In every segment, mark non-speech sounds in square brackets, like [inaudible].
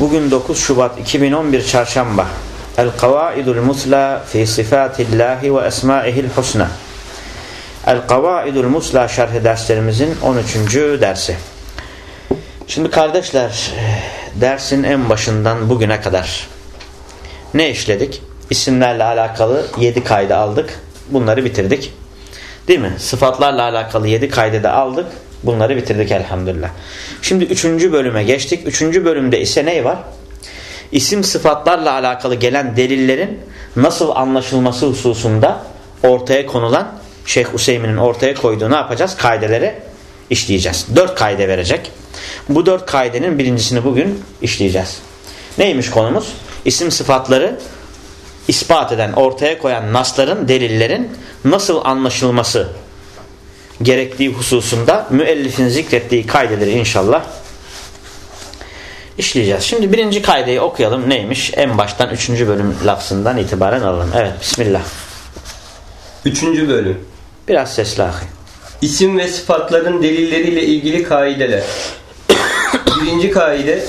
Bugün 9 Şubat 2011 Çarşamba El-Kavaidul Musla fi Sifatillahi ve Esmaihil Husna El-Kavaidul Musla şerhi derslerimizin 13. dersi Şimdi kardeşler dersin en başından bugüne kadar ne işledik? İsimlerle alakalı 7 kaydı aldık. Bunları bitirdik. Değil mi? Sıfatlarla alakalı 7 kaydı da aldık. Bunları bitirdik elhamdülillah. Şimdi 3. bölüme geçtik. 3. bölümde ise ne var? İsim sıfatlarla alakalı gelen delillerin nasıl anlaşılması hususunda ortaya konulan Şeyh Hüseyin'in ortaya koyduğu ne yapacağız? Kaideleri işleyeceğiz. 4 kaide verecek. Bu 4 kaidenin birincisini bugün işleyeceğiz. Neymiş konumuz? İsim sıfatları ispat eden, ortaya koyan nasların, delillerin nasıl anlaşılması gerektiği hususunda müellifin zikrettiği kaydeleri inşallah işleyeceğiz. Şimdi birinci kaydeyi okuyalım. Neymiş? En baştan üçüncü bölüm lafzından itibaren alalım. Evet, Bismillah. Üçüncü bölüm. Biraz sesli ahi. İsim ve sıfatların delilleriyle ilgili kaideler. [coughs] Birinci kaide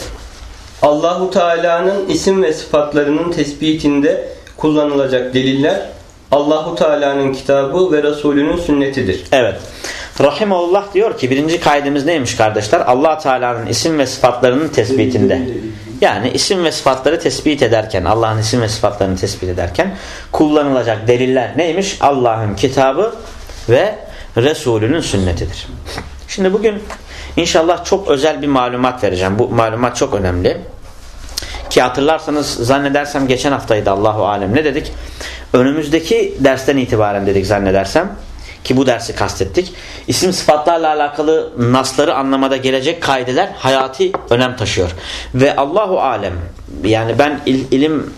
Allahu Teala'nın isim ve sıfatlarının tespitinde kullanılacak deliller Allahu Teala'nın kitabı ve Resulünün sünnetidir. Evet. Rahimullah diyor ki birinci kaidemiz neymiş kardeşler? allah Teala'nın isim ve sıfatlarının tespitinde. Yani isim ve sıfatları tespit ederken, Allah'ın isim ve sıfatlarını tespit ederken kullanılacak deliller neymiş? Allah'ın kitabı ve Resulünün sünnetidir. Şimdi bugün inşallah çok özel bir malumat vereceğim. Bu malumat çok önemli. Ki hatırlarsanız zannedersem geçen haftaydı Allahu Alem ne dedik? Önümüzdeki dersten itibaren dedik zannedersem ki bu dersi kastettik. İsim sıfatlarla alakalı nasları anlamada gelecek kaideler hayati önem taşıyor. Ve Allahu Alem yani ben il, ilim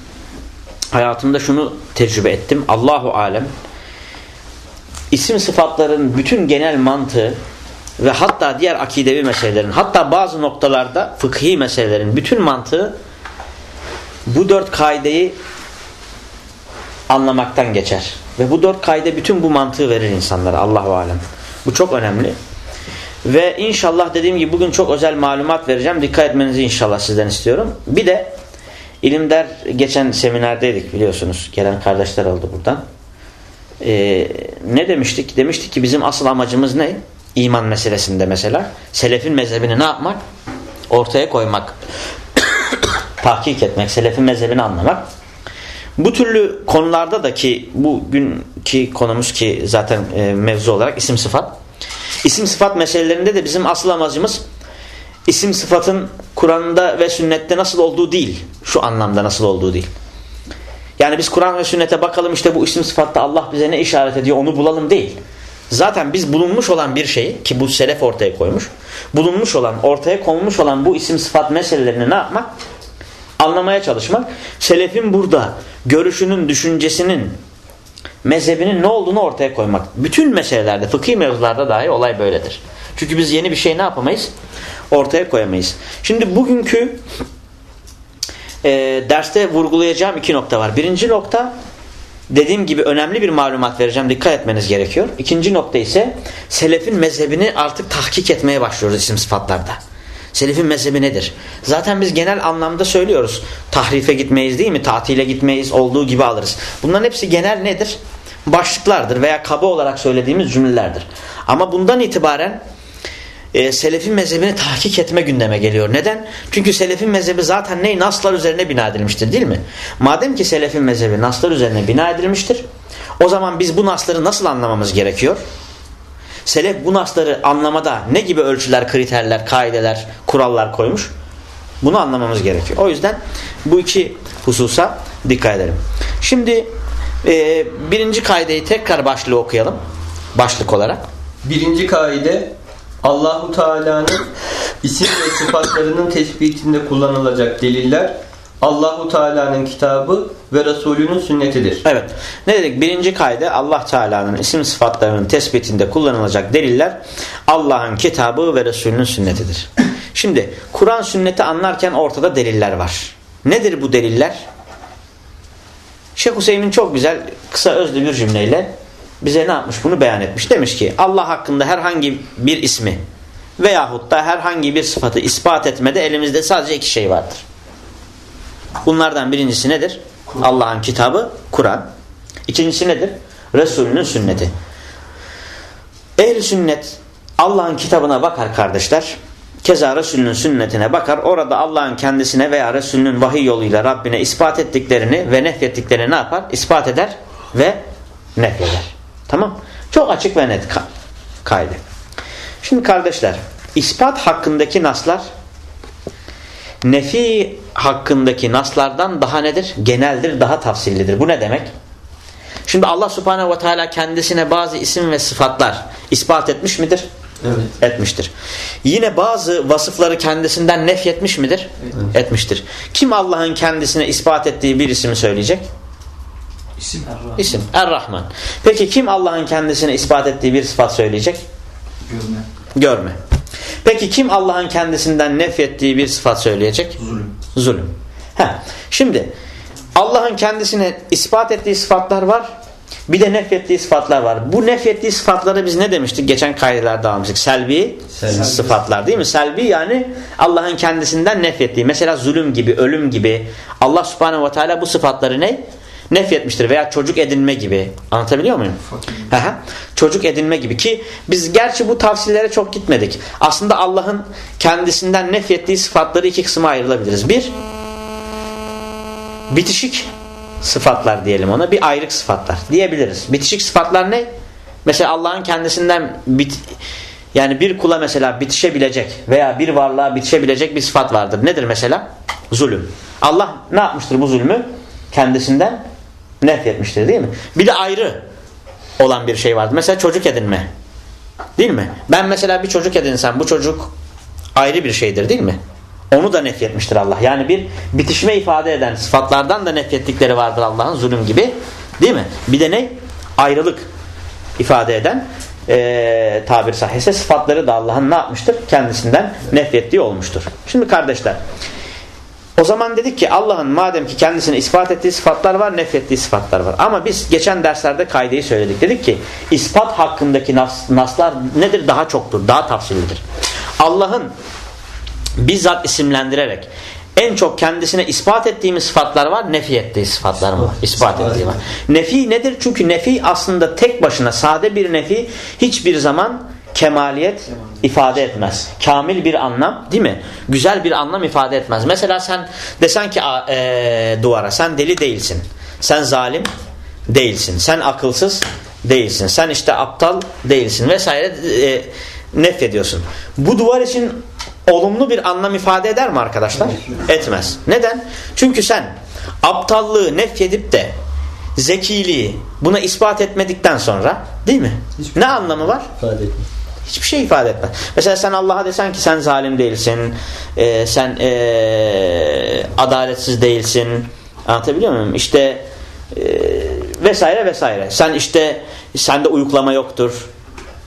hayatımda şunu tecrübe ettim. Allahu Alem isim sıfatların bütün genel mantığı ve hatta diğer akidevi meselelerin hatta bazı noktalarda fıkhi meselelerin bütün mantığı bu dört kaideyi anlamaktan geçer. Ve bu dört kaide bütün bu mantığı verir insanlara Allahu alem. Bu çok önemli. Ve inşallah dediğim gibi bugün çok özel malumat vereceğim. Dikkat etmenizi inşallah sizden istiyorum. Bir de ilimder geçen seminerdeydik biliyorsunuz. Gelen kardeşler oldu buradan. Ee, ne demiştik? Demiştik ki bizim asıl amacımız ne? İman meselesinde mesela. Selefin mezhebini ne yapmak? Ortaya koymak. [coughs] tahkik etmek. Selefin mezhebini anlamak. Bu türlü konularda da ki bugünkü konumuz ki zaten e, mevzu olarak isim sıfat. İsim sıfat meselelerinde de bizim asıl amacımız isim sıfatın Kur'an'da ve sünnette nasıl olduğu değil. Şu anlamda nasıl olduğu değil. Yani biz Kur'an ve sünnete bakalım işte bu isim sıfatta Allah bize ne işaret ediyor onu bulalım değil. Zaten biz bulunmuş olan bir şeyi ki bu selef ortaya koymuş. Bulunmuş olan, ortaya konmuş olan bu isim sıfat meselelerini ne yapmak? Anlamaya çalışmak. Selefin burada görüşünün, düşüncesinin, mezhebinin ne olduğunu ortaya koymak. Bütün meselelerde, fıkhi mevzularda dahi olay böyledir. Çünkü biz yeni bir şey ne yapamayız? Ortaya koyamayız. Şimdi bugünkü e, derste vurgulayacağım iki nokta var. Birinci nokta dediğim gibi önemli bir malumat vereceğim. Dikkat etmeniz gerekiyor. İkinci nokta ise selefin mezhebini artık tahkik etmeye başlıyoruz isim sıfatlarda. Selefin mezhebi nedir? Zaten biz genel anlamda söylüyoruz. Tahrife gitmeyiz değil mi? Tatile gitmeyiz. Olduğu gibi alırız. Bunların hepsi genel nedir? Başlıklardır veya kaba olarak söylediğimiz cümlelerdir. Ama bundan itibaren e, selefin mezhebini tahkik etme gündeme geliyor. Neden? Çünkü selefin mezhebi zaten ne? Naslar üzerine bina edilmiştir değil mi? Madem ki selefin mezhebi naslar üzerine bina edilmiştir o zaman biz bu nasları nasıl anlamamız gerekiyor? Selef bu nasları anlamada ne gibi ölçüler, kriterler, kaideler, kurallar koymuş? Bunu anlamamız gerekiyor. O yüzden bu iki hususa dikkat edelim. Şimdi e, birinci kaideyi tekrar başlığı okuyalım. Başlık olarak. Birinci kaide Allahu Teala'nın İsim ve sıfatlarının tespitinde kullanılacak deliller Allahu Teala'nın kitabı ve Resulünün sünnetidir. Evet. Ne dedik? Birinci kayda Allah Teala'nın isim sıfatlarının tespitinde kullanılacak deliller Allah'ın kitabı ve Resulünün sünnetidir. Şimdi Kur'an sünneti anlarken ortada deliller var. Nedir bu deliller? Şeyh Hüseyin çok güzel kısa özlü bir cümleyle bize ne yapmış bunu beyan etmiş. Demiş ki Allah hakkında herhangi bir ismi veyahut da herhangi bir sıfatı ispat etmede elimizde sadece iki şey vardır. Bunlardan birincisi nedir? Allah'ın kitabı Kur'an. İkincisi nedir? Resulünün sünneti. Ehl-i sünnet Allah'ın kitabına bakar kardeşler. Keza Resulünün sünnetine bakar. Orada Allah'ın kendisine veya Resulünün vahiy yoluyla Rabbine ispat ettiklerini ve nefrettiklerini ne yapar? İspat eder ve nefreder. Tamam. Çok açık ve net kaydı. Şimdi kardeşler ispat hakkındaki naslar nefi hakkındaki naslardan daha nedir? Geneldir, daha tafsillidir. Bu ne demek? Şimdi Allah subhanehu ve teala kendisine bazı isim ve sıfatlar ispat etmiş midir? Evet. Etmiştir. Yine bazı vasıfları kendisinden nefyetmiş midir? Evet. Etmiştir. Kim Allah'ın kendisine ispat ettiği bir ismi söyleyecek? İsim Er-Rahman. İsim Er-Rahman. Peki kim Allah'ın kendisine ispat ettiği bir sıfat söyleyecek? Görme. Görme. Peki kim Allah'ın kendisinden nefrettiği bir sıfat söyleyecek? Zulüm. Zulüm. Ha. Şimdi Allah'ın kendisine ispat ettiği sıfatlar var. Bir de nefrettiği sıfatlar var. Bu nefrettiği sıfatları biz ne demiştik? Geçen kaydetlerde almıştık. Selvi, Selvi. sıfatlar değil mi? Selvi yani Allah'ın kendisinden nefrettiği. Mesela zulüm gibi, ölüm gibi. Allah subhanehu ve teala bu sıfatları ne? Nefretmiştir veya çocuk edinme gibi. Anlatabiliyor muyum? Çocuk edinme gibi ki biz gerçi bu tavsiyelere çok gitmedik. Aslında Allah'ın kendisinden nefrettiği sıfatları iki kısma ayrılabiliriz. Bir, bitişik sıfatlar diyelim ona. Bir ayrık sıfatlar diyebiliriz. Bitişik sıfatlar ne? Mesela Allah'ın kendisinden bit yani bir kula mesela bitişebilecek veya bir varlığa bitişebilecek bir sıfat vardır. Nedir mesela? Zulüm. Allah ne yapmıştır bu zulmü? Kendisinden nefretmiştir değil mi? Bir de ayrı olan bir şey vardır. Mesela çocuk edinme. Değil mi? Ben mesela bir çocuk edinsem bu çocuk ayrı bir şeydir değil mi? Onu da nefretmiştir Allah. Yani bir bitişme ifade eden sıfatlardan da nefrettikleri vardır Allah'ın zulüm gibi. Değil mi? Bir de ne? Ayrılık ifade eden e, tabir sahihse sıfatları da Allah'ın ne yapmıştır? Kendisinden nefrettiği olmuştur. Şimdi kardeşler o zaman dedik ki Allah'ın madem ki kendisine ispat ettiği sıfatlar var, nefrettiği sıfatlar var. Ama biz geçen derslerde kaydeyi söyledik. Dedik ki ispat hakkındaki nas, naslar nedir? Daha çoktur, daha tafsilidir. Allah'ın bizzat isimlendirerek en çok kendisine ispat ettiğimiz sıfatlar var, nefi ettiği sıfatlar var. İspat ettiği var. Nefi nedir? Çünkü nefi aslında tek başına sade bir nefi hiçbir zaman kemaliyet ifade etmez. Kamil bir anlam değil mi? Güzel bir anlam ifade etmez. Mesela sen desen ki e, duvara sen deli değilsin. Sen zalim değilsin. Sen akılsız değilsin. Sen işte aptal değilsin vesaire e, nefrediyorsun. Bu duvar için olumlu bir anlam ifade eder mi arkadaşlar? Etmez. Neden? Çünkü sen aptallığı nefredip de zekiliği buna ispat etmedikten sonra değil mi? Hiçbir ne anlamı var? İfade etmez. Hiçbir şey ifade etmez. Mesela sen Allah'a desen ki sen zalim değilsin, e, sen e, adaletsiz değilsin, anlatabiliyor muyum? İşte e, vesaire vesaire. Sen işte sende uyuklama yoktur.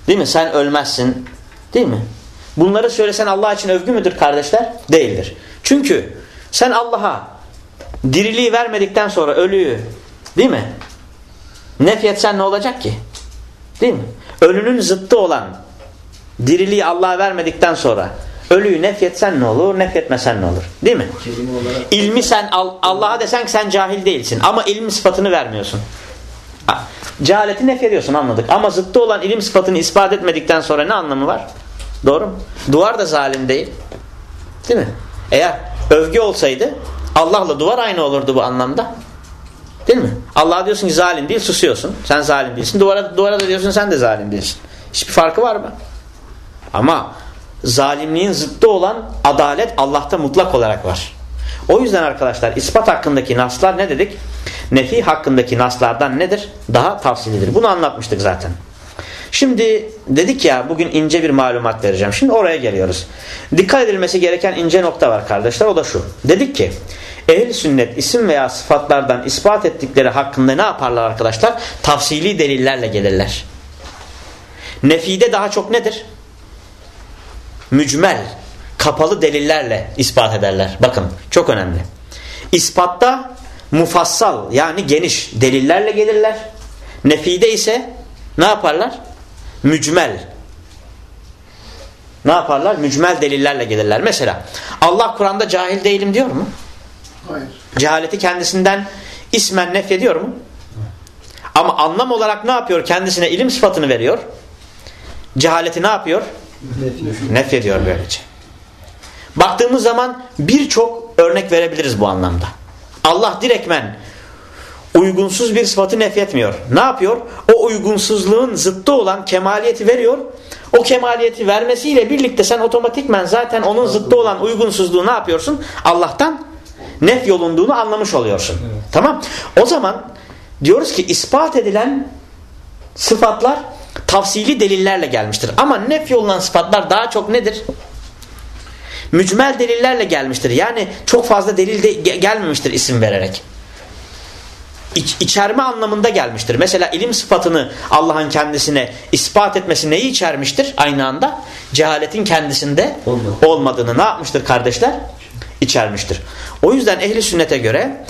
Değil mi? Sen ölmezsin. Değil mi? Bunları söylesen Allah için övgü müdür kardeşler? Değildir. Çünkü sen Allah'a diriliği vermedikten sonra ölüyü değil mi? Nefyetsen ne olacak ki? Değil mi? Ölünün zıttı olan diriliği Allah'a vermedikten sonra ölüyü nefyetsen ne olur, nefyetmesen ne olur? Değil mi? İlmi sen Allah'a desen ki sen cahil değilsin ama ilmi sıfatını vermiyorsun. Cehaleti nefyediyorsun anladık. Ama zıttı olan ilim sıfatını ispat etmedikten sonra ne anlamı var? Doğru mu? Duvar da zalim değil. Değil mi? Eğer övgü olsaydı Allah'la duvar aynı olurdu bu anlamda. Değil mi? Allah'a diyorsun ki zalim değil susuyorsun. Sen zalim değilsin. Duvara, duvara da diyorsun sen de zalim değilsin. Hiçbir farkı var mı? Ama zalimliğin zıttı olan adalet Allah'ta mutlak olarak var. O yüzden arkadaşlar ispat hakkındaki naslar ne dedik? Nefi hakkındaki naslardan nedir? Daha tavsilidir. Bunu anlatmıştık zaten. Şimdi dedik ya bugün ince bir malumat vereceğim. Şimdi oraya geliyoruz. Dikkat edilmesi gereken ince nokta var kardeşler. O da şu. Dedik ki ehl sünnet isim veya sıfatlardan ispat ettikleri hakkında ne yaparlar arkadaşlar? Tafsili delillerle gelirler. Nefide daha çok nedir? Mücmel, kapalı delillerle ispat ederler. Bakın çok önemli. İspatta mufassal yani geniş delillerle gelirler. Nefide ise ne yaparlar? Mücmel. Ne yaparlar? Mücmel delillerle gelirler. Mesela Allah Kur'an'da cahil değilim diyor mu? Hayır. Cehaleti kendisinden ismen nef ediyor mu? Ama anlam olarak ne yapıyor? Kendisine ilim sıfatını veriyor. Cehaleti ne yapıyor? Nef ediyor böylece. Baktığımız zaman birçok örnek verebiliriz bu anlamda. Allah direktmen uygunsuz bir sıfatı nefretmiyor. Ne yapıyor? O uygunsuzluğun zıttı olan kemaliyeti veriyor. O kemaliyeti vermesiyle birlikte sen otomatikmen zaten onun zıttı olan uygunsuzluğu ne yapıyorsun? Allah'tan nef yolunduğunu anlamış oluyorsun. Tamam. O zaman diyoruz ki ispat edilen sıfatlar tafsili delillerle gelmiştir. Ama nef yolunan sıfatlar daha çok nedir? Mücmel delillerle gelmiştir. Yani çok fazla delil de gelmemiştir isim vererek. İç, içerme anlamında gelmiştir. Mesela ilim sıfatını Allah'ın kendisine ispat etmesi neyi içermiştir aynı anda? Cehaletin kendisinde Olmadı. olmadığını ne yapmıştır kardeşler? İçermiştir. O yüzden ehli sünnete göre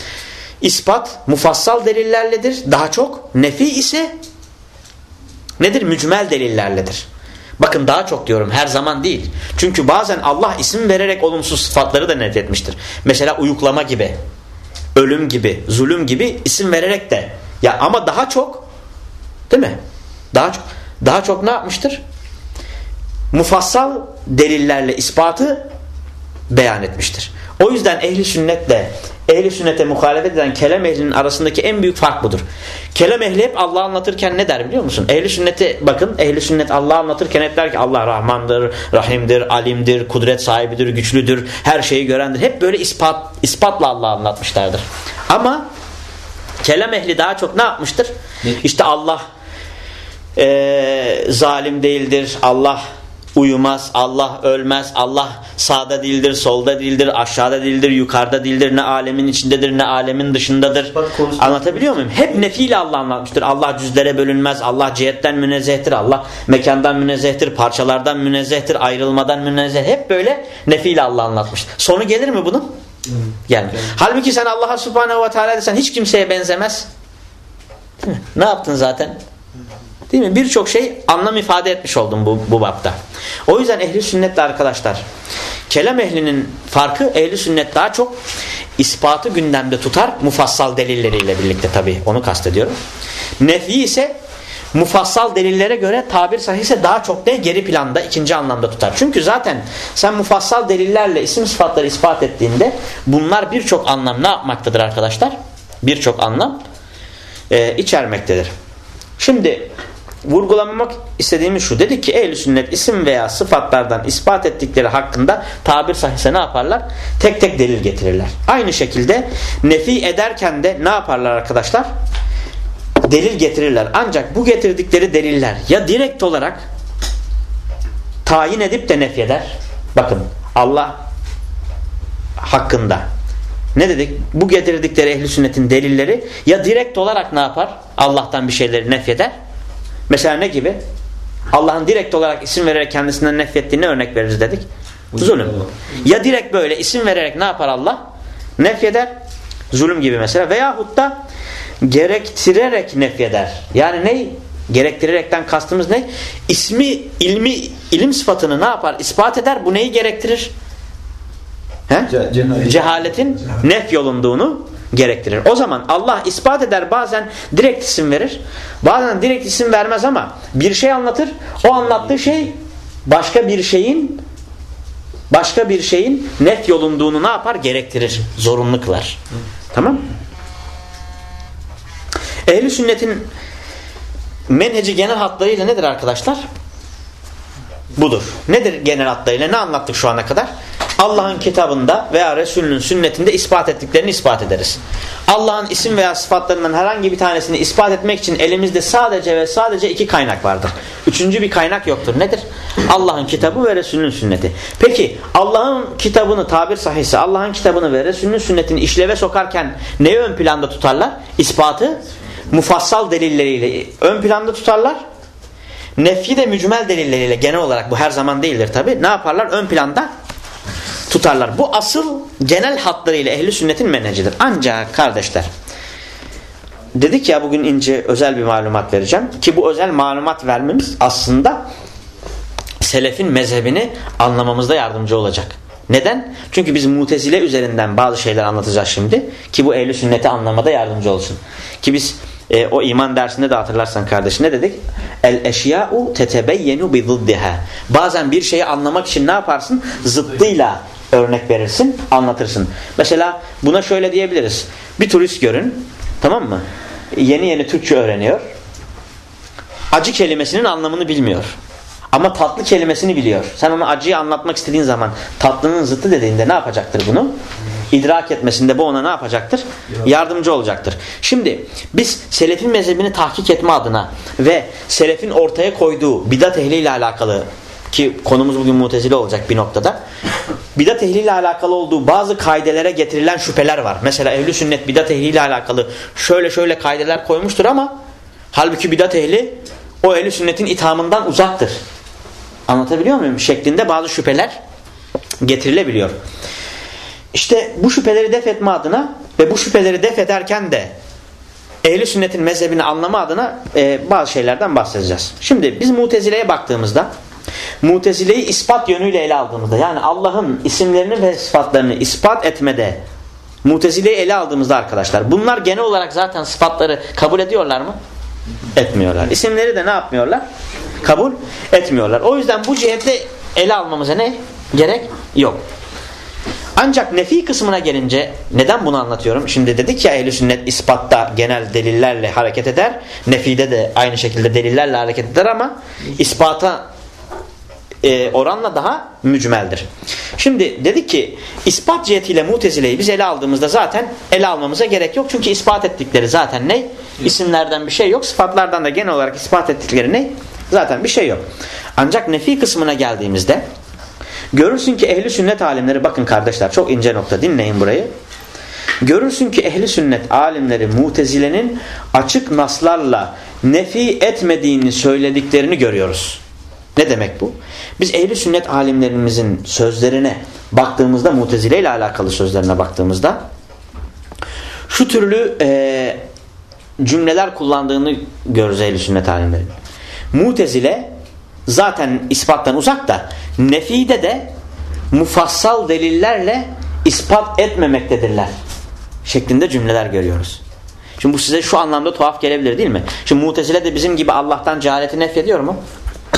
ispat mufassal delillerledir. Daha çok nefi ise nedir? Mücmel delillerledir. Bakın daha çok diyorum her zaman değil. Çünkü bazen Allah isim vererek olumsuz sıfatları da net etmiştir. Mesela uyuklama gibi, ölüm gibi, zulüm gibi isim vererek de. Ya ama daha çok değil mi? Daha çok daha çok ne yapmıştır? Mufassal delillerle ispatı beyan etmiştir. O yüzden ehli sünnetle ehli sünnete muhalefet eden kelam ehlinin arasındaki en büyük fark budur. Kelam ehli hep Allah anlatırken ne der biliyor musun? Ehli sünnete bakın ehli sünnet Allah anlatırken hep der ki Allah Rahmandır, Rahimdir, Alimdir, kudret sahibidir, güçlüdür, her şeyi görendir. Hep böyle ispat, ispatla Allah anlatmışlardır. Ama kelam ehli daha çok ne yapmıştır? İşte Allah e, zalim değildir, Allah uyumaz, Allah ölmez, Allah sağda değildir, solda değildir, aşağıda değildir, yukarıda değildir, ne alemin içindedir, ne alemin dışındadır. Anlatabiliyor muyum? Hep nefiyle Allah anlatmıştır. Allah cüzlere bölünmez, Allah cihetten münezzehtir, Allah mekandan münezzehtir, parçalardan münezzehtir, ayrılmadan münezzeh. Hep böyle nefiyle Allah anlatmıştır. Sonu gelir mi bunun? Gelmez. Halbuki sen Allah'a subhanehu ve teala desen hiç kimseye benzemez. Ne yaptın zaten? Değil mi? Birçok şey anlam ifade etmiş oldum bu, bu bapta. O yüzden ehli sünnetle arkadaşlar kelam ehlinin farkı ehli sünnet daha çok ispatı gündemde tutar mufassal delilleriyle birlikte tabi onu kastediyorum. Nefi ise mufassal delillere göre tabir sahihse daha çok ne geri planda ikinci anlamda tutar. Çünkü zaten sen mufassal delillerle isim sıfatları ispat ettiğinde bunlar birçok anlam ne yapmaktadır arkadaşlar? Birçok anlam e, içermektedir. Şimdi vurgulamak istediğimiz şu. Dedik ki ehl sünnet isim veya sıfatlardan ispat ettikleri hakkında tabir sahihse ne yaparlar? Tek tek delil getirirler. Aynı şekilde nefi ederken de ne yaparlar arkadaşlar? Delil getirirler. Ancak bu getirdikleri deliller ya direkt olarak tayin edip de nefyeder. Bakın Allah hakkında ne dedik? Bu getirdikleri ehli sünnetin delilleri ya direkt olarak ne yapar? Allah'tan bir şeyleri nefyeder. Mesela ne gibi? Allah'ın direkt olarak isim vererek kendisinden nefrettiğine örnek veririz dedik. Zulüm. Ya direkt böyle isim vererek ne yapar Allah? Nefyeder. Zulüm gibi mesela. Veyahut da gerektirerek nefyeder. Yani ne? Gerektirerekten kastımız ne? İsmi, ilmi, ilim sıfatını ne yapar? İspat eder. Bu neyi gerektirir? He? Ce- cehalet. Cehaletin nef yolunduğunu gerektirir. O zaman Allah ispat eder bazen direkt isim verir. Bazen direkt isim vermez ama bir şey anlatır. O anlattığı şey başka bir şeyin başka bir şeyin nef yolunduğunu ne yapar? Gerektirir. Zorunlu kılar. Tamam Ehli sünnetin menheci genel hatlarıyla nedir arkadaşlar? Budur. Nedir genel hatlarıyla? Ne anlattık şu ana kadar? Allah'ın kitabında veya Resulünün sünnetinde ispat ettiklerini ispat ederiz. Allah'ın isim veya sıfatlarından herhangi bir tanesini ispat etmek için elimizde sadece ve sadece iki kaynak vardır. Üçüncü bir kaynak yoktur. Nedir? Allah'ın kitabı ve Resulünün sünneti. Peki Allah'ın kitabını tabir sahisi Allah'ın kitabını ve Resulünün sünnetini işleve sokarken neyi ön planda tutarlar? İspatı mufassal delilleriyle ön planda tutarlar. Nefi de mücmel delilleriyle genel olarak bu her zaman değildir tabi. Ne yaparlar? Ön planda tutarlar. Bu asıl genel hatlarıyla ehli sünnetin menhecidir. Ancak kardeşler dedik ya bugün ince özel bir malumat vereceğim ki bu özel malumat vermemiz aslında selefin mezhebini anlamamızda yardımcı olacak. Neden? Çünkü biz mutezile üzerinden bazı şeyler anlatacağız şimdi ki bu ehli sünneti anlamada yardımcı olsun. Ki biz e, o iman dersinde de hatırlarsan kardeşim ne dedik? El eşya'u tetebeyyenu bi zıddiha. Bazen bir şeyi anlamak için ne yaparsın? Zıddıyla örnek verirsin, anlatırsın. Mesela buna şöyle diyebiliriz. Bir turist görün, tamam mı? Yeni yeni Türkçe öğreniyor. Acı kelimesinin anlamını bilmiyor. Ama tatlı kelimesini biliyor. Sen ona acıyı anlatmak istediğin zaman tatlının zıttı dediğinde ne yapacaktır bunu? İdrak etmesinde bu ona ne yapacaktır? Yardımcı olacaktır. Şimdi biz selefin mezhebini tahkik etme adına ve selefin ortaya koyduğu bidat ehliyle alakalı ki konumuz bugün mutezile olacak bir noktada. Bidat ehliyle alakalı olduğu bazı kaidelere getirilen şüpheler var. Mesela ehli sünnet bidat ehliyle alakalı şöyle şöyle kaideler koymuştur ama halbuki bidat ehli o ehli sünnetin ithamından uzaktır. Anlatabiliyor muyum? Şeklinde bazı şüpheler getirilebiliyor. İşte bu şüpheleri def etme adına ve bu şüpheleri def ederken de ehli sünnetin mezhebini anlama adına e, bazı şeylerden bahsedeceğiz. Şimdi biz mutezileye baktığımızda mutezileyi ispat yönüyle ele aldığımızda yani Allah'ın isimlerini ve sıfatlarını ispat etmede mutezileyi ele aldığımızda arkadaşlar bunlar genel olarak zaten sıfatları kabul ediyorlar mı? Etmiyorlar. İsimleri de ne yapmıyorlar? Kabul etmiyorlar. O yüzden bu cihette ele almamıza ne? Gerek yok. Ancak nefi kısmına gelince neden bunu anlatıyorum? Şimdi dedik ya ehl sünnet ispatta genel delillerle hareket eder. Nefide de aynı şekilde delillerle hareket eder ama ispata e, oranla daha mücmeldir. Şimdi dedik ki ispat cihetiyle mutezileyi biz ele aldığımızda zaten ele almamıza gerek yok. Çünkü ispat ettikleri zaten ne? İsimlerden bir şey yok. Sıfatlardan da genel olarak ispat ettikleri ne? Zaten bir şey yok. Ancak nefi kısmına geldiğimizde görürsün ki ehli sünnet alimleri bakın kardeşler çok ince nokta dinleyin burayı. Görürsün ki ehli sünnet alimleri mutezilenin açık naslarla nefi etmediğini söylediklerini görüyoruz. Ne demek bu? Biz ehli sünnet alimlerimizin sözlerine baktığımızda mutezile ile alakalı sözlerine baktığımızda şu türlü e, cümleler kullandığını görürüz ehli sünnet alimlerin. Mutezile zaten ispattan uzak da nefide de mufassal delillerle ispat etmemektedirler şeklinde cümleler görüyoruz. Şimdi bu size şu anlamda tuhaf gelebilir değil mi? Şimdi mutezile de bizim gibi Allah'tan cehaleti nefyediyor mu?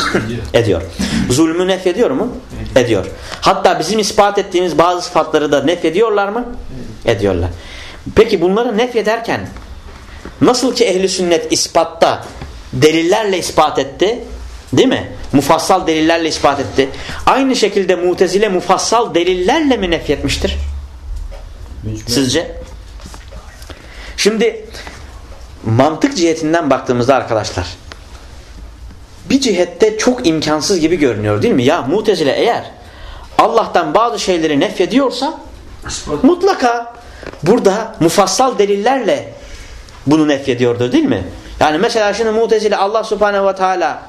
[coughs] ediyor. Zulmü nefyediyor mu? Ediyor. Hatta bizim ispat ettiğimiz bazı sıfatları da nefyediyorlar mı? Ediyorlar. Peki bunları nefyederken nasıl ki ehli sünnet ispatta delillerle ispat etti değil mi? Mufassal delillerle ispat etti. Aynı şekilde mutezile mufassal delillerle mi nefyetmiştir? Sizce? Şimdi mantık cihetinden baktığımızda arkadaşlar bir cihette çok imkansız gibi görünüyor değil mi? Ya mutezile eğer Allah'tan bazı şeyleri nefyediyorsa mutlaka burada mufassal delillerle bunu nefyediyordu değil mi? Yani mesela şimdi mutezile Allah subhanehu ve teala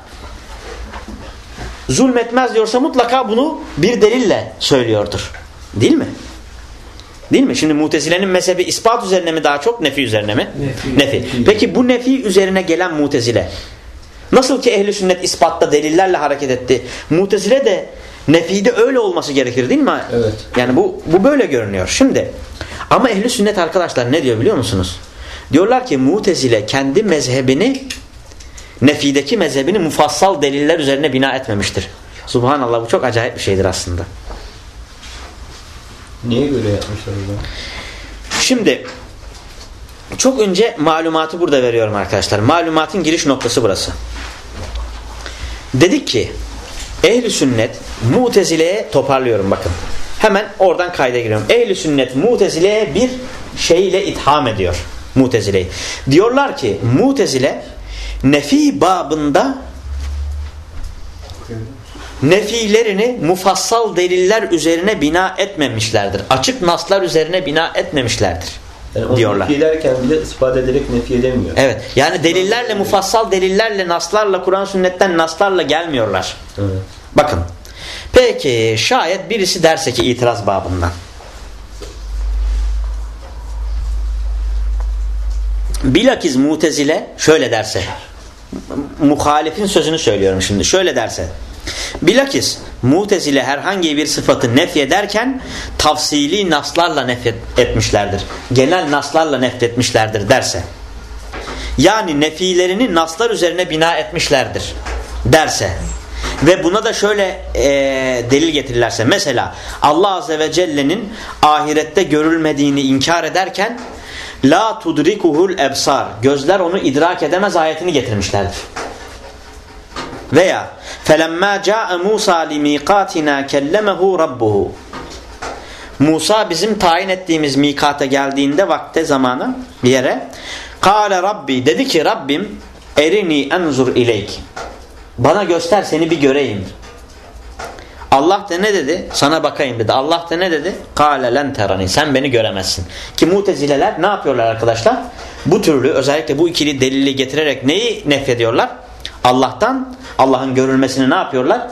zulmetmez diyorsa mutlaka bunu bir delille söylüyordur. Değil mi? Değil mi? Şimdi mutezilenin mezhebi ispat üzerine mi daha çok nefi üzerine mi? Nefi. nefi. Peki bu nefi üzerine gelen mutezile nasıl ki ehli sünnet ispatta delillerle hareket etti. Mutezile de nefide öyle olması gerekir değil mi? Evet. Yani bu, bu böyle görünüyor. Şimdi ama ehli sünnet arkadaşlar ne diyor biliyor musunuz? Diyorlar ki mutezile kendi mezhebini nefideki mezhebini mufassal deliller üzerine bina etmemiştir. Subhanallah bu çok acayip bir şeydir aslında. Niye göre yapmışlar o zaman? Şimdi çok önce malumatı burada veriyorum arkadaşlar. Malumatın giriş noktası burası. Dedik ki ehli sünnet mutezileye toparlıyorum bakın. Hemen oradan kayda giriyorum. Ehli sünnet Mutezile'ye bir şeyle itham ediyor. Mutezile'yi. Diyorlar ki Mutezile nefi babında nefilerini mufassal deliller üzerine bina etmemişlerdir. Açık naslar üzerine bina etmemişlerdir. Yani onu diyorlar. nefi ederken bile ispat ederek nefi edemiyor. Evet. Yani delillerle, mufassal delillerle, naslarla, Kur'an sünnetten naslarla gelmiyorlar. Evet. Bakın. Peki şayet birisi derse ki itiraz babından. Bilakis mutezile şöyle derse. Muhalifin sözünü söylüyorum şimdi. Şöyle derse. Bilakis mutezile herhangi bir sıfatı nefyederken tafsili naslarla nefret etmişlerdir. Genel naslarla nefretmişlerdir derse. Yani nefilerini naslar üzerine bina etmişlerdir derse ve buna da şöyle e, delil getirirlerse mesela Allah Azze ve Celle'nin ahirette görülmediğini inkar ederken la tudrikuhul ebsar gözler onu idrak edemez ayetini getirmişlerdir. Veya felemma ca'e Musa limiqatina kellemehu rabbuhu Musa bizim tayin ettiğimiz mikata geldiğinde vakte zamana bir yere Kale Rabbi dedi ki Rabbim erini enzur ileyk bana göster seni bir göreyim. Allah da ne dedi? Sana bakayım dedi. Allah da ne dedi? Kale len terani. Sen beni göremezsin. Ki mutezileler ne yapıyorlar arkadaşlar? Bu türlü özellikle bu ikili delili getirerek neyi nefrediyorlar? Allah'tan Allah'ın görülmesini ne yapıyorlar?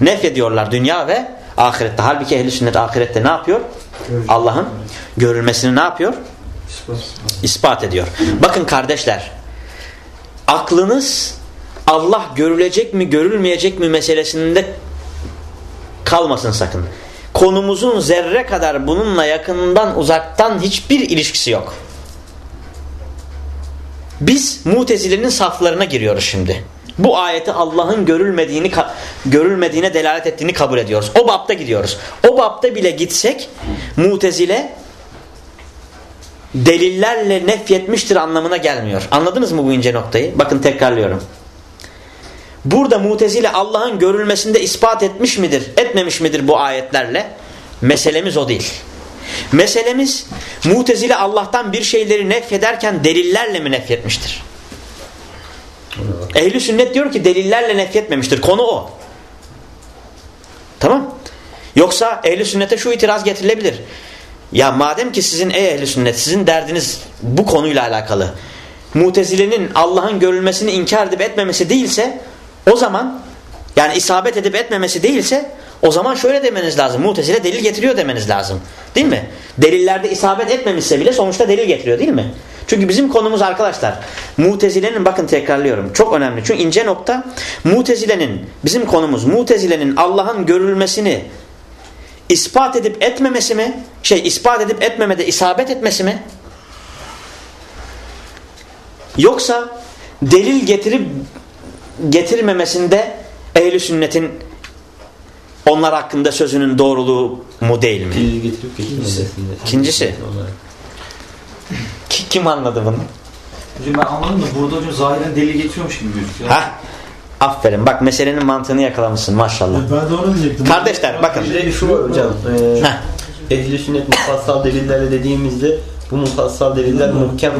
Nefrediyorlar dünya ve ahirette. Halbuki ehli sünnet ahirette ne yapıyor? Allah'ın görülmesini ne yapıyor? İspat ediyor. Bakın kardeşler aklınız Allah görülecek mi görülmeyecek mi meselesinde kalmasın sakın. Konumuzun zerre kadar bununla yakından uzaktan hiçbir ilişkisi yok. Biz mutezilenin saflarına giriyoruz şimdi. Bu ayeti Allah'ın görülmediğini görülmediğine delalet ettiğini kabul ediyoruz. O bapta gidiyoruz. O bapta bile gitsek mutezile delillerle nefyetmiştir anlamına gelmiyor. Anladınız mı bu ince noktayı? Bakın tekrarlıyorum. Burada mutezile Allah'ın görülmesinde ispat etmiş midir, etmemiş midir bu ayetlerle? Meselemiz o değil. Meselemiz mutezile Allah'tan bir şeyleri nefyederken delillerle mi nefyetmiştir? Ehli sünnet diyor ki delillerle nefyetmemiştir. Konu o. Tamam. Yoksa ehli sünnete şu itiraz getirilebilir. Ya madem ki sizin ey ehli sünnet sizin derdiniz bu konuyla alakalı. Mutezilenin Allah'ın görülmesini inkar edip etmemesi değilse o zaman yani isabet edip etmemesi değilse o zaman şöyle demeniz lazım. Mutezile delil getiriyor demeniz lazım. Değil mi? Delillerde isabet etmemişse bile sonuçta delil getiriyor değil mi? Çünkü bizim konumuz arkadaşlar Mutezile'nin bakın tekrarlıyorum çok önemli. Çünkü ince nokta Mutezile'nin bizim konumuz Mutezile'nin Allah'ın görülmesini ispat edip etmemesi mi? Şey ispat edip etmemede isabet etmesi mi? Yoksa delil getirip getirmemesinde ehli sünnetin onlar hakkında sözünün doğruluğu mu değil mi? Delil getirip getirmemesinde. İkincisi. Kim anladı bunu? Hocam ben anladım da burada hocam zahiren deli getiriyormuş gibi gözüküyor. Ha? Aferin. Bak meselenin mantığını yakalamışsın maşallah. Ben de onu diyecektim. Kardeşler bakın. Bir şu var hocam. E, Heh. Ehli sünnet mufassal delillerle dediğimizde bu mufassal deliller muhkem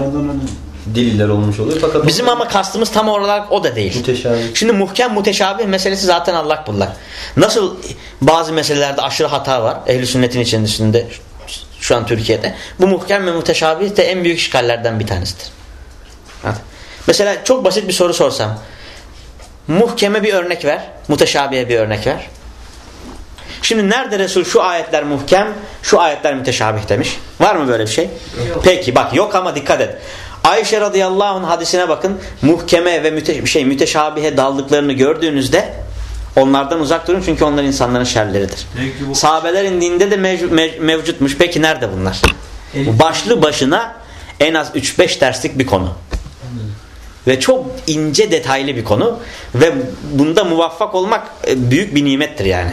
deliller olmuş oluyor. Fakat Bizim ama kastımız tam olarak o da değil. müteşabih. Şimdi muhkem muteşabih meselesi zaten allak bullak. Nasıl bazı meselelerde aşırı hata var ehli sünnetin içerisinde şu an Türkiye'de. Bu muhkem ve muteşabih de en büyük işgallerden bir tanesidir. Evet. Mesela çok basit bir soru sorsam. Muhkeme bir örnek ver. Muteşabihe bir örnek ver. Şimdi nerede Resul şu ayetler muhkem, şu ayetler müteşabih demiş? Var mı böyle bir şey? Yok. Peki bak yok ama dikkat et. Ayşe radıyallahu anh hadisine bakın. Muhkeme ve müte şey, müteşabihe daldıklarını gördüğünüzde onlardan uzak durun çünkü onlar insanların şerleridir. Bu Sahabeler indiğinde de mev mev mevcutmuş. Peki nerede bunlar? Bu başlı başına en az 3-5 derslik bir konu. Ve çok ince detaylı bir konu. Ve bunda muvaffak olmak e, büyük bir nimettir yani.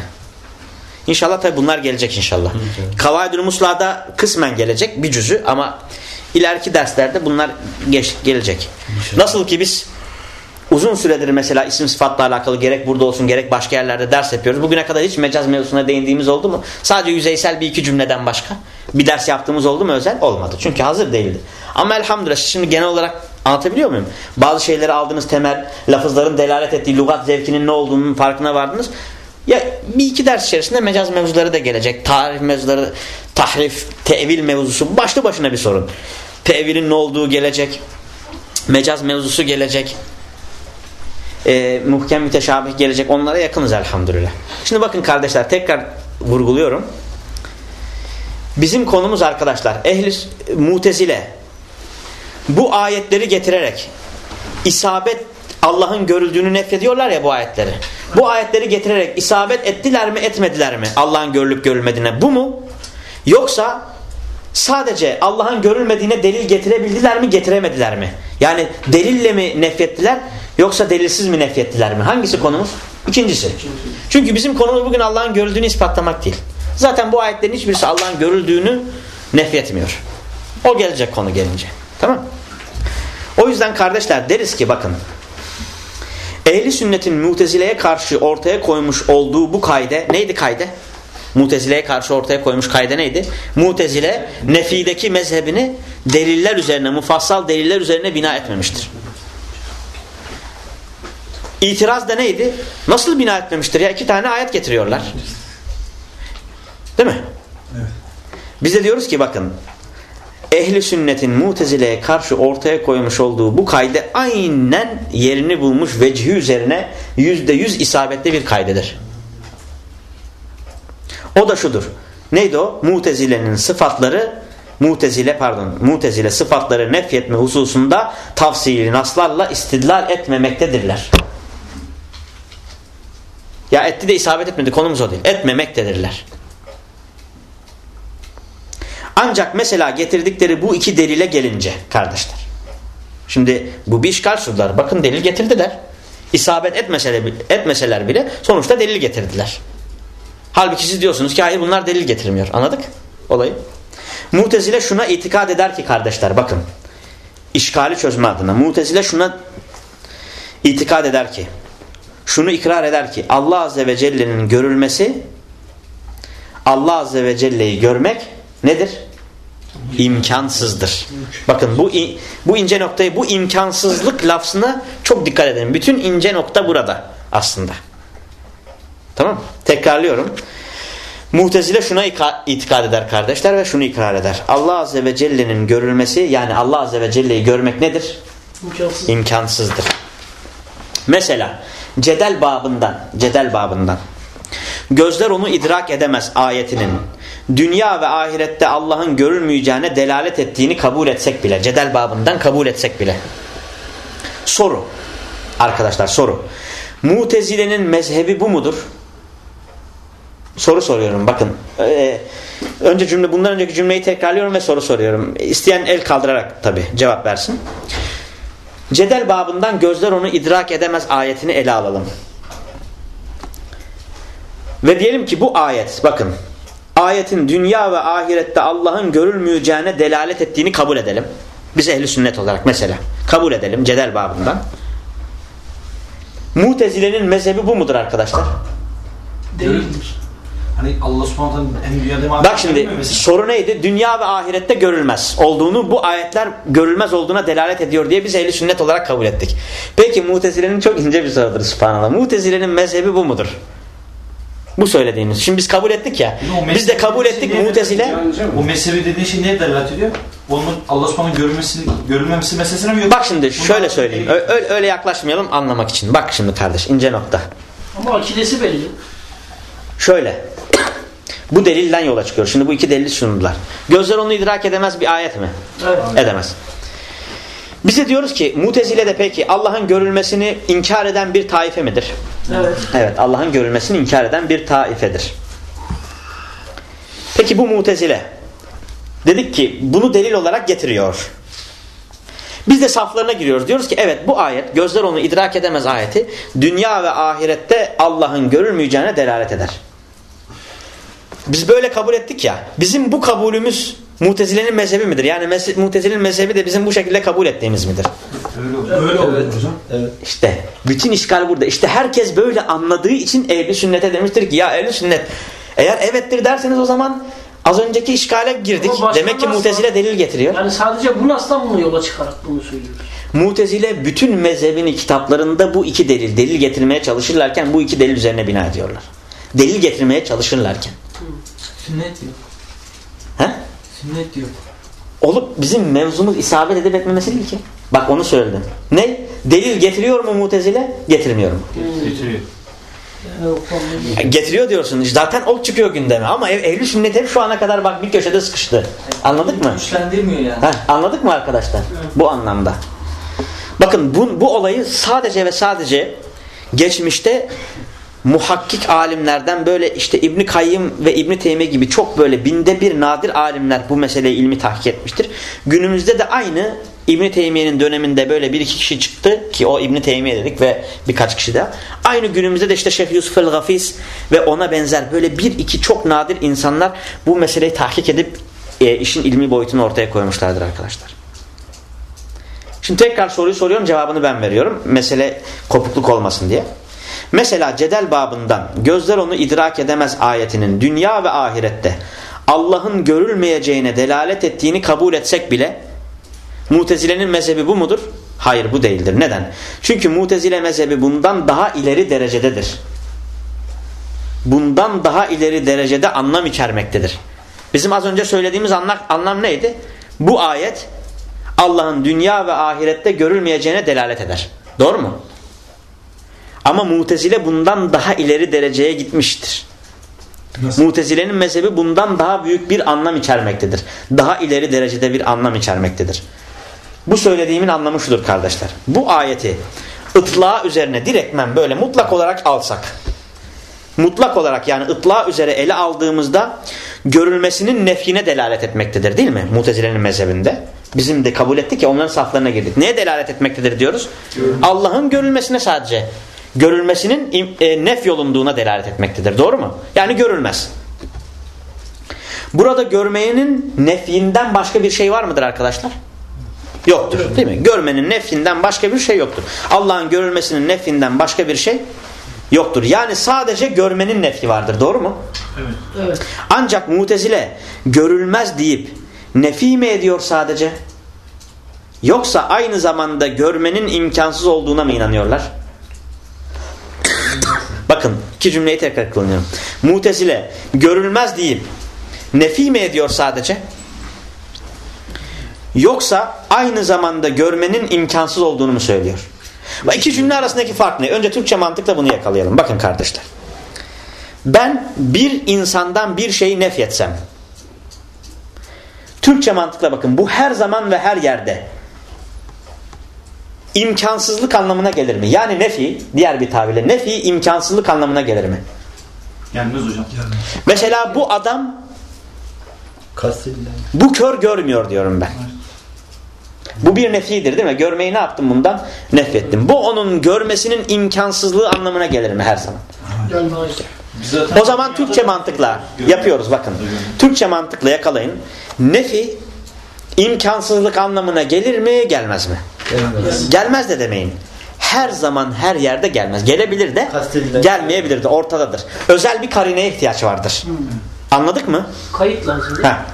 İnşallah tabi bunlar gelecek inşallah. Kavaydül Musla'da kısmen gelecek bir cüzü ama ileriki derslerde bunlar geç, gelecek. Nasıl ki biz uzun süredir mesela isim sıfatla alakalı gerek burada olsun gerek başka yerlerde ders yapıyoruz. Bugüne kadar hiç mecaz mevzusuna değindiğimiz oldu mu? Sadece yüzeysel bir iki cümleden başka. Bir ders yaptığımız oldu mu özel? Olmadı. Çünkü hazır değildi. Ama elhamdülillah şimdi genel olarak anlatabiliyor muyum? Bazı şeyleri aldınız temel, lafızların delalet ettiği lügat zevkinin ne olduğunun farkına vardınız. Ya bir iki ders içerisinde mecaz mevzuları da gelecek. Tarih mevzuları, tahrif, tevil mevzusu başlı başına bir sorun. Tevilin ne olduğu gelecek. Mecaz mevzusu gelecek. Ee, muhkem müteşabih gelecek. Onlara yakınız elhamdülillah. Şimdi bakın kardeşler tekrar vurguluyorum. Bizim konumuz arkadaşlar ehli mutezile bu ayetleri getirerek isabet Allah'ın görüldüğünü nefrediyorlar ya bu ayetleri. Bu ayetleri getirerek isabet ettiler mi etmediler mi Allah'ın görülüp görülmediğine bu mu? Yoksa sadece Allah'ın görülmediğine delil getirebildiler mi getiremediler mi? Yani delille mi nefrettiler yoksa delilsiz mi nefrettiler mi? Hangisi konumuz? İkincisi. Çünkü bizim konumuz bugün Allah'ın görüldüğünü ispatlamak değil. Zaten bu ayetlerin hiçbirisi Allah'ın görüldüğünü nefretmiyor. O gelecek konu gelince. Tamam O yüzden kardeşler deriz ki bakın ehli sünnetin mutezileye karşı ortaya koymuş olduğu bu kayde neydi kayde? Mutezileye karşı ortaya koymuş kayde neydi? Mutezile nefideki mezhebini deliller üzerine, mufassal deliller üzerine bina etmemiştir. İtiraz da neydi? Nasıl bina etmemiştir ya? iki tane ayet getiriyorlar. Değil mi? Evet. Biz de diyoruz ki bakın ehli sünnetin mutezileye karşı ortaya koymuş olduğu bu kayde aynen yerini bulmuş vecihi üzerine yüzde yüz isabetli bir kaydedir. O da şudur. Neydi o? Mutezile'nin sıfatları Mutezile pardon Mutezile sıfatları nefyetme hususunda tavsiyeli naslarla istidlal etmemektedirler. Ya etti de isabet etmedi konumuz o değil. Etmemektedirler. Ancak mesela getirdikleri bu iki delile gelince kardeşler. Şimdi bu bir işgal sular. Bakın delil getirdiler. İsabet etmeseler, etmeseler bile sonuçta delil getirdiler. Halbuki siz diyorsunuz ki hayır bunlar delil getirmiyor. Anladık olayı? Mutezile şuna itikad eder ki kardeşler bakın. İşgali çözme adına. Mutezile şuna itikad eder ki şunu ikrar eder ki Allah Azze ve Celle'nin görülmesi Allah Azze ve Celle'yi görmek nedir? İmkansızdır. Bakın bu bu ince noktayı bu imkansızlık lafzına çok dikkat edin. Bütün ince nokta burada aslında. Tamam Tekrarlıyorum. Muhtezile şuna itikad eder kardeşler ve şunu ikrar eder. Allah Azze ve Celle'nin görülmesi yani Allah Azze ve Celle'yi görmek nedir? İmkansız. İmkansızdır. Mesela cedel babından cedel babından gözler onu idrak edemez ayetinin dünya ve ahirette Allah'ın görülmeyeceğine delalet ettiğini kabul etsek bile cedel babından kabul etsek bile soru arkadaşlar soru Mutezile'nin mezhebi bu mudur? Soru soruyorum bakın. Ee, önce cümle bundan önceki cümleyi tekrarlıyorum ve soru soruyorum. İsteyen el kaldırarak tabi cevap versin. Cedel babından gözler onu idrak edemez ayetini ele alalım. Ve diyelim ki bu ayet bakın ayetin dünya ve ahirette Allah'ın görülmeyeceğine delalet ettiğini kabul edelim. Biz ehli sünnet olarak mesela kabul edelim cedel babından. Mutezile'nin mezhebi bu mudur arkadaşlar? Değildir. Hani Allah subhanahu hem dünyada hem Bak şimdi soru neydi? Dünya ve ahirette görülmez olduğunu bu ayetler görülmez olduğuna delalet ediyor diye biz ehli sünnet olarak kabul ettik. Peki Mutezile'nin çok ince bir sorudur subhanallah. Mutezile'nin mezhebi bu mudur? Bu söylediğimiz. Şimdi biz kabul ettik ya. Biz de kabul ettik Mutezile. Bu mezhebi dediğin şey neye delalet ediyor? Onun Allah subhanahu görülmesi, görülmemesi meselesine mi yok? Bak şimdi şöyle söyleyeyim. Öyle, öyle yaklaşmayalım anlamak için. Bak şimdi kardeş ince nokta. Ama akidesi belli. Şöyle. Bu delilden yola çıkıyor. Şimdi bu iki delili sundular. Gözler onu idrak edemez bir ayet mi? Evet. Edemez. Bize diyoruz ki Mutezile de peki Allah'ın görülmesini inkar eden bir taife midir? Evet. Evet Allah'ın görülmesini inkar eden bir taifedir. Peki bu Mutezile dedik ki bunu delil olarak getiriyor. Biz de saflarına giriyoruz. Diyoruz ki evet bu ayet gözler onu idrak edemez ayeti dünya ve ahirette Allah'ın görülmeyeceğine delalet eder. Biz böyle kabul ettik ya. Bizim bu kabulümüz Mutezile'nin mezhebi midir? Yani mezhe, Mutezile'nin mezhebi de bizim bu şekilde kabul ettiğimiz midir? Öyle olur. Öyle olur Evet. hocam. Evet. İşte bütün işgal burada. İşte herkes böyle anladığı için ehli sünnete demiştir ki ya ehli sünnet eğer evettir derseniz o zaman az önceki işgale girdik. Demek ki nasıl- mutezile delil getiriyor. Yani sadece bu nasıl mı yola çıkarak bunu söylüyoruz? Mutezile bütün mezhebin kitaplarında bu iki delil, delil getirmeye çalışırlarken bu iki delil üzerine bina ediyorlar. Delil getirmeye çalışırlarken. Sünnet diyor. He? Sünnet diyor. Olup bizim mevzumuz isabet edip etmemesi değil ki. Bak onu söyledim. Ne? Delil getiriyor mu mutezile? Getirmiyor mu? Getiriyor. Getiriyor diyorsun. Zaten ok çıkıyor gündeme ama ehli sünnet hep şu ana kadar bak bir köşede sıkıştı. Anladık mı? Güçlendirmiyor yani. Heh, anladık mı arkadaşlar? Bu anlamda. Bakın bu, bu olayı sadece ve sadece geçmişte muhakkik alimlerden böyle işte İbni Kayyım ve İbni Teymiye gibi çok böyle binde bir nadir alimler bu meseleyi ilmi tahkik etmiştir. Günümüzde de aynı İbni Teymiye'nin döneminde böyle bir iki kişi çıktı ki o İbni Teymiye dedik ve birkaç kişi daha. Aynı günümüzde de işte Şeyh Yusuf el-Gafis ve ona benzer böyle bir iki çok nadir insanlar bu meseleyi tahkik edip e, işin ilmi boyutunu ortaya koymuşlardır arkadaşlar. Şimdi tekrar soruyu soruyorum cevabını ben veriyorum. Mesele kopukluk olmasın diye. Mesela cedel babından gözler onu idrak edemez ayetinin dünya ve ahirette Allah'ın görülmeyeceğine delalet ettiğini kabul etsek bile Mutezile'nin mezhebi bu mudur? Hayır bu değildir. Neden? Çünkü Mutezile mezhebi bundan daha ileri derecededir. Bundan daha ileri derecede anlam içermektedir. Bizim az önce söylediğimiz anlam, neydi? Bu ayet Allah'ın dünya ve ahirette görülmeyeceğine delalet eder. Doğru mu? Ama Mutezile bundan daha ileri dereceye gitmiştir. Nasıl? Mutezile'nin mezhebi bundan daha büyük bir anlam içermektedir. Daha ileri derecede bir anlam içermektedir. Bu söylediğimin anlamı şudur kardeşler. Bu ayeti ıtlağı üzerine direktmen böyle mutlak olarak alsak. Mutlak olarak yani ıtlağı üzere ele aldığımızda görülmesinin nefyine delalet etmektedir değil mi? Mutezile'nin mezhebinde. Bizim de kabul ettik ya onların saflarına girdik. Neye delalet etmektedir diyoruz? Allah'ın görülmesine sadece. Görülmesinin e, nef yolunduğuna delalet etmektedir. Doğru mu? Yani görülmez. Burada görmeyenin nefyinden başka bir şey var mıdır arkadaşlar? Yoktur. Değil mi? Görmenin nefyinden başka bir şey yoktur. Allah'ın görülmesinin nefyinden başka bir şey yoktur. Yani sadece görmenin nefi vardır. Doğru mu? Evet. Ancak mutezile görülmez deyip nefi mi ediyor sadece? Yoksa aynı zamanda görmenin imkansız olduğuna mı inanıyorlar? Bakın iki cümleyi tekrar kullanıyorum. Mutezile görülmez deyip nefi mi ediyor sadece? Yoksa aynı zamanda görmenin imkansız olduğunu mu söylüyor? Bak iki cümle arasındaki fark ne? Önce Türkçe mantıkla bunu yakalayalım. Bakın kardeşler. Ben bir insandan bir şeyi nefyetsem Türkçe mantıkla bakın bu her zaman ve her yerde imkansızlık anlamına gelir mi? Yani nefi diğer bir tabirle nefi imkansızlık anlamına gelir mi? Gelmez hocam. Mesela bu adam Kastedilen. bu kör görmüyor diyorum ben. Bu bir nefidir değil mi? Görmeyi ne yaptım bundan? Nefrettim. Bu onun görmesinin imkansızlığı anlamına gelir mi her zaman? Gelmez. O zaman Türkçe mantıkla yapıyoruz bakın. Türkçe mantıkla yakalayın. Nefi imkansızlık anlamına gelir mi gelmez mi? Gelmez. Gelmez de demeyin. Her zaman her yerde gelmez. Gelebilir de Kastedilen- gelmeyebilir de ortadadır. Özel bir karineye ihtiyaç vardır. Anladık mı? Kayıt lazım. Ha.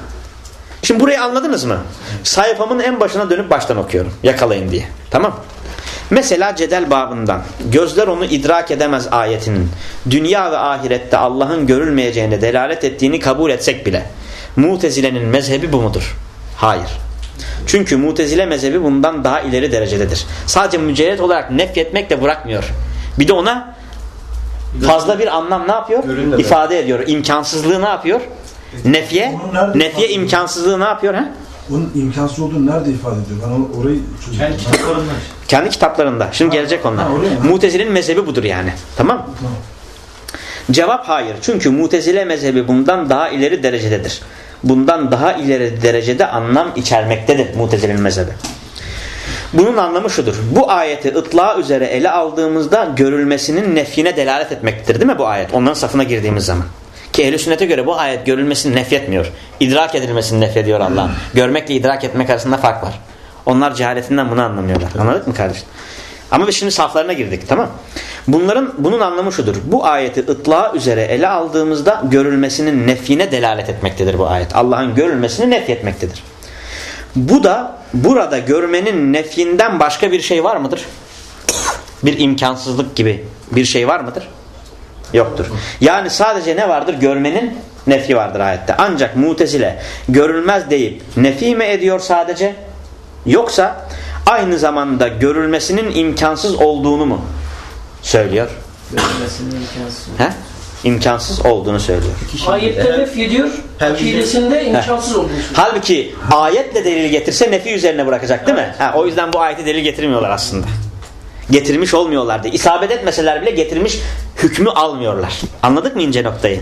Şimdi burayı anladınız mı? Sayfamın en başına dönüp baştan okuyorum. Yakalayın diye. Tamam Mesela Cedel babından gözler onu idrak edemez ayetinin dünya ve ahirette Allah'ın görülmeyeceğine delalet ettiğini kabul etsek bile Mutezile'nin mezhebi bu mudur? Hayır. Çünkü Mutezile mezhebi bundan daha ileri derecededir. Sadece mücerret olarak nefyetmekle bırakmıyor. Bir de ona fazla bir anlam ne yapıyor? Görünmeden. İfade ediyor. İmkansızlığı ne yapıyor? Nefiye ifade ediyor? imkansızlığı ne yapıyor? He? Bunun imkansız olduğunu nerede ifade ediyor? Ben orayı kendi kitaplarında. Kendi kitaplarında. Şimdi gelecek onlar. ha? Mutezile'nin mezhebi budur yani. Tamam mı? Tamam. Cevap hayır. Çünkü Mutezile mezhebi bundan daha ileri derecededir. Bundan daha ileri derecede anlam içermektedir Mutezile'nin mezhebi. Bunun anlamı şudur. Bu ayeti ıtlağı üzere ele aldığımızda görülmesinin nefyine delalet etmektedir değil mi bu ayet? Onların safına girdiğimiz zaman. Ki ehl sünnete göre bu ayet görülmesini nefyetmiyor. İdrak edilmesini nefyediyor Allah'ın. Görmekle idrak etmek arasında fark var. Onlar cehaletinden bunu anlamıyorlar. Anladık mı kardeşim? Ama biz şimdi saflarına girdik tamam Bunların bunun anlamı şudur. Bu ayeti ıtlağı üzere ele aldığımızda görülmesinin nefine delalet etmektedir bu ayet. Allah'ın görülmesini nefyetmektedir. Bu da burada görmenin nefyinden başka bir şey var mıdır? Bir imkansızlık gibi bir şey var mıdır? Yoktur. Yani sadece ne vardır? Görmenin nefi vardır ayette. Ancak mutezile görülmez deyip nefi mi ediyor sadece? Yoksa aynı zamanda görülmesinin imkansız olduğunu mu söylüyor? He? İmkansız olduğunu söylüyor. Ayette nef ediyor. Akidesinde imkansız olduğunu söylüyor. Halbuki ayetle delil getirse nefi üzerine bırakacak değil mi? Ha, o yüzden bu ayeti delil getirmiyorlar aslında. Getirmiş olmuyorlardı. İsabet etmeseler bile getirmiş hükmü almıyorlar. Anladık mı ince noktayı?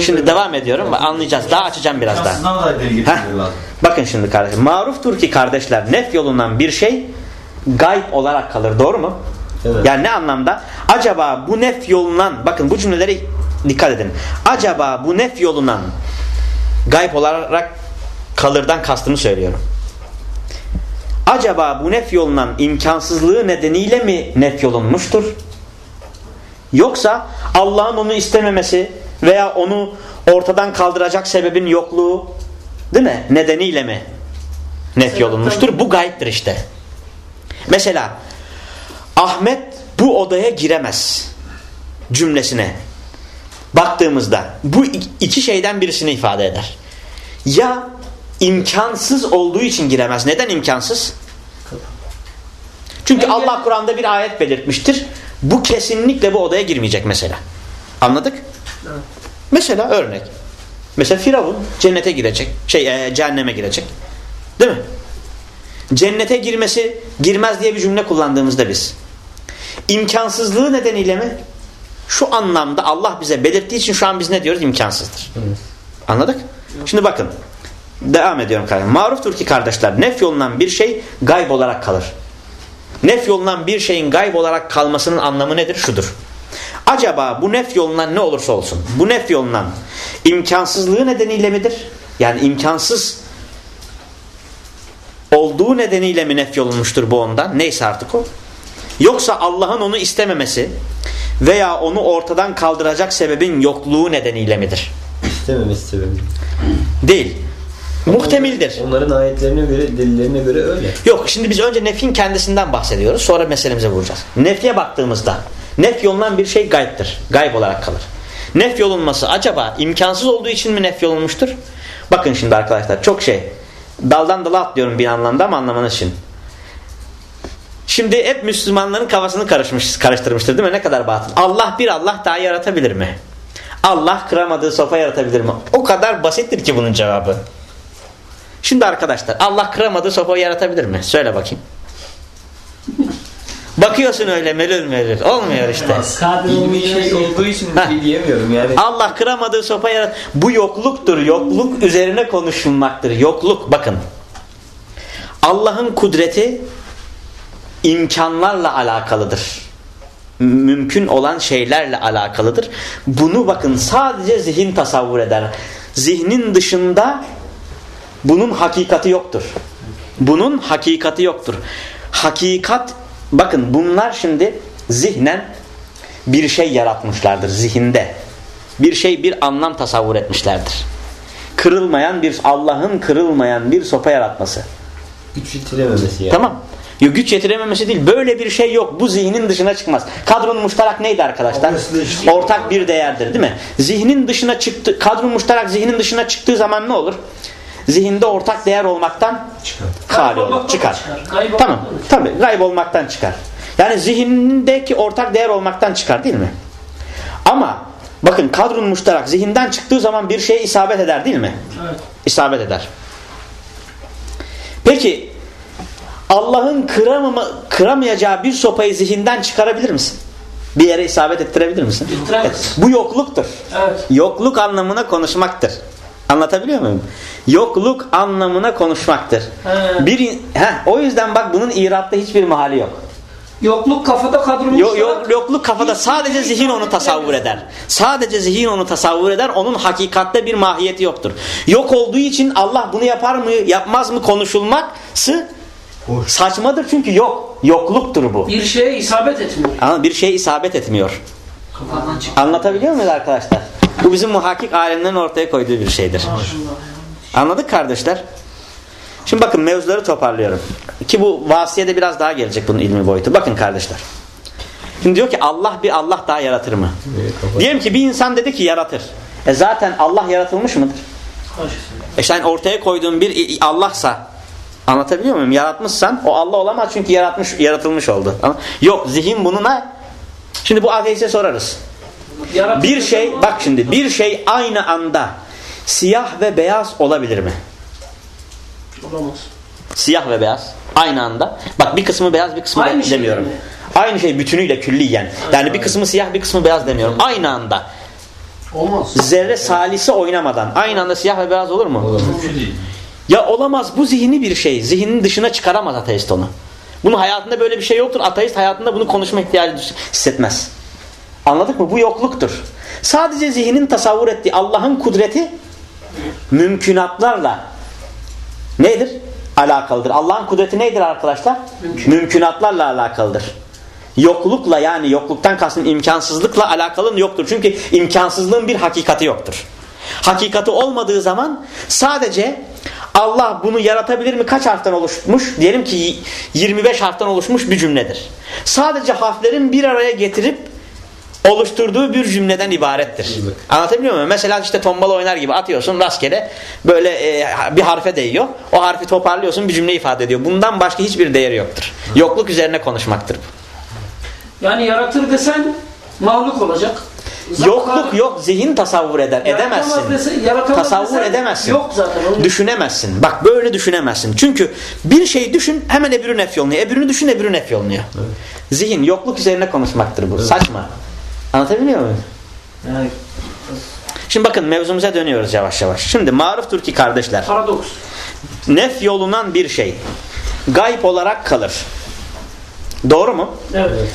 Şimdi devam ediyorum. Anlayacağız. Daha açacağım biraz daha. Heh. Bakın şimdi kardeşim. Maruftur ki kardeşler nef yolundan bir şey gayb olarak kalır. Doğru mu? Evet. Yani ne anlamda? Acaba bu nef yolundan bakın bu cümlelere dikkat edin. Acaba bu nef yolundan gayb olarak kalırdan kastımı söylüyorum. Acaba bu nef yolundan imkansızlığı nedeniyle mi nef yolunmuştur? Yoksa Allah'ın onu istememesi veya onu ortadan kaldıracak sebebin yokluğu değil mi? Nedeniyle mi nef yolunmuştur? Bu gayiptir işte. Mesela Ahmet bu odaya giremez cümlesine baktığımızda bu iki şeyden birisini ifade eder. Ya imkansız olduğu için giremez. Neden imkansız? Çünkü Allah Kur'an'da bir ayet belirtmiştir. Bu kesinlikle bu odaya girmeyecek mesela. Anladık? Mesela örnek. Mesela Firavun cennete girecek. Şey e, cehenneme girecek. Değil mi? Cennete girmesi girmez diye bir cümle kullandığımızda biz. İmkansızlığı nedeniyle mi? Şu anlamda Allah bize belirttiği için şu an biz ne diyoruz? İmkansızdır. Anladık? Şimdi bakın. Devam ediyorum kardeşim. Maruftur ki kardeşler nef yolundan bir şey gayb olarak kalır. Nef yolundan bir şeyin gayb olarak kalmasının anlamı nedir? Şudur. Acaba bu nef yolundan ne olursa olsun bu nef yolundan imkansızlığı nedeniyle midir? Yani imkansız olduğu nedeniyle mi nef yolunmuştur bu ondan? Neyse artık o. Yoksa Allah'ın onu istememesi veya onu ortadan kaldıracak sebebin yokluğu nedeniyle midir? istememesi sebebi. Değil. Muhtemildir. Onların ayetlerine göre, delillerine göre öyle. Yok şimdi biz önce nefin kendisinden bahsediyoruz. Sonra meselemize vuracağız. Nefye baktığımızda nef yolunan bir şey gayiptir. Gayb olarak kalır. Nef yolunması acaba imkansız olduğu için mi nef yolunmuştur? Bakın şimdi arkadaşlar çok şey. Daldan dala atlıyorum bir anlamda ama anlamanız için. Şimdi hep Müslümanların kafasını karışmış, karıştırmıştır değil mi? Ne kadar batıl. Allah bir Allah daha yaratabilir mi? Allah kıramadığı sofa yaratabilir mi? O kadar basittir ki bunun cevabı. Şimdi arkadaşlar Allah kıramadığı sopayı yaratabilir mi? Söyle bakayım. [laughs] Bakıyorsun öyle melül melül. Olmuyor işte. İlmi şey olduğu için bir şey diyemiyorum yani. Allah kıramadığı sopa yarat. Bu yokluktur. Yokluk üzerine konuşulmaktır. Yokluk bakın. Allah'ın kudreti imkanlarla alakalıdır. Mümkün olan şeylerle alakalıdır. Bunu bakın sadece zihin tasavvur eder. Zihnin dışında bunun hakikati yoktur. Bunun hakikati yoktur. Hakikat bakın bunlar şimdi zihnen bir şey yaratmışlardır zihinde. Bir şey bir anlam tasavvur etmişlerdir. Kırılmayan bir Allah'ın kırılmayan bir sopa yaratması. Güç yitirememesi yani. Tamam. Yo, güç yetirememesi değil. Böyle bir şey yok. Bu zihnin dışına çıkmaz. Kadrun muştarak neydi arkadaşlar? Ortak bir değerdir değil mi? Zihnin dışına çıktı. Kadrun muştarak zihnin dışına çıktığı zaman ne olur? Zihinde ortak değer olmaktan Çıkar. hali olur. Çıkar. Kaybolmaktan Tamam. Tabii. Gayb olmaktan çıkar. Yani zihindeki ortak değer olmaktan çıkar değil mi? Ama bakın kadrun muştarak zihinden çıktığı zaman bir şeye isabet eder değil mi? Evet. İsabet eder. Peki Allah'ın kıramama, kıramayacağı bir sopayı zihinden çıkarabilir misin? Bir yere isabet ettirebilir misin? Evet. Bu yokluktur. Evet. Yokluk anlamına konuşmaktır. Anlatabiliyor muyum? Yokluk anlamına konuşmaktır. He. Bir heh, o yüzden bak bunun İrab'da hiçbir mahali yok. Yokluk kafada kadrolmuş. Yo, yo- yokluk kafada sadece zihin onu tasavvur eder. Sadece zihin onu tasavvur eder. Onun hakikatte bir mahiyeti yoktur. Yok olduğu için Allah bunu yapar mı yapmaz mı konuşulması Boş. Saçmadır çünkü yok. Yokluktur bu. Bir şeye isabet etmiyor. Ama bir şeye isabet etmiyor. Anlatabiliyor muyuz arkadaşlar? Bu bizim muhakkik alemlerin ortaya koyduğu bir şeydir. Anladık kardeşler? Şimdi bakın mevzuları toparlıyorum. Ki bu vasiyede biraz daha gelecek bunun ilmi boyutu. Bakın kardeşler. Şimdi diyor ki Allah bir Allah daha yaratır mı? Diyelim ki bir insan dedi ki yaratır. E zaten Allah yaratılmış mıdır? E sen ortaya koyduğun bir Allah'sa anlatabiliyor muyum? Yaratmışsan o Allah olamaz çünkü yaratmış yaratılmış oldu. Ama Yok zihin bununla Şimdi bu ateiste sorarız. Yaratılmış Bir şey bak şimdi bir şey aynı anda siyah ve beyaz olabilir mi? Olamaz. Siyah ve beyaz aynı anda. Bak bir kısmı beyaz bir kısmı Aynı şey demiyorum. mi? Aynı şey bütünüyle külliyen. Yani bir kısmı siyah bir kısmı beyaz demiyorum. Aynı anda. Olmaz. Zerre salisi oynamadan aynı anda siyah ve beyaz olur mu? Mümkün değil. Ya olamaz bu zihni bir şey. Zihnin dışına çıkaramaz ateist onu. Bunun hayatında böyle bir şey yoktur. Ateist hayatında bunu konuşma ihtiyacı hissetmez. Anladık mı? Bu yokluktur. Sadece zihnin tasavvur ettiği Allah'ın kudreti mümkünatlarla nedir? Alakalıdır. Allah'ın kudreti nedir arkadaşlar? Mümkünatlarla alakalıdır. Yoklukla yani yokluktan kastım imkansızlıkla alakalı yoktur. Çünkü imkansızlığın bir hakikati yoktur. Hakikati olmadığı zaman sadece Allah bunu yaratabilir mi? Kaç harften oluşmuş? Diyelim ki 25 harften oluşmuş bir cümledir. Sadece harflerin bir araya getirip oluşturduğu bir cümleden ibarettir. Anlatabiliyor muyum? Mesela işte tombala oynar gibi atıyorsun rastgele böyle e, bir harfe değiyor. O harfi toparlıyorsun bir cümle ifade ediyor. Bundan başka hiçbir değeri yoktur. Yokluk üzerine konuşmaktır. bu. Yani yaratır desen mahluk olacak. Yokluk yok. Zihin tasavvur eder. Edemezsin. yaratamaz Tasavvur desen edemezsin. Yok zaten. Düşünemezsin. Bak böyle düşünemezsin. Çünkü bir şey düşün hemen öbürü nef yolluyor. Öbürünü düşün öbürü nef yolluyor. Zihin yokluk üzerine konuşmaktır bu. Saçma. Anlatabiliyor muyum? Yani Şimdi bakın mevzumuza dönüyoruz yavaş yavaş. Şimdi maruf Türki kardeşler. paradoks. Nef yolunan bir şey gayb olarak kalır. Doğru mu? Evet.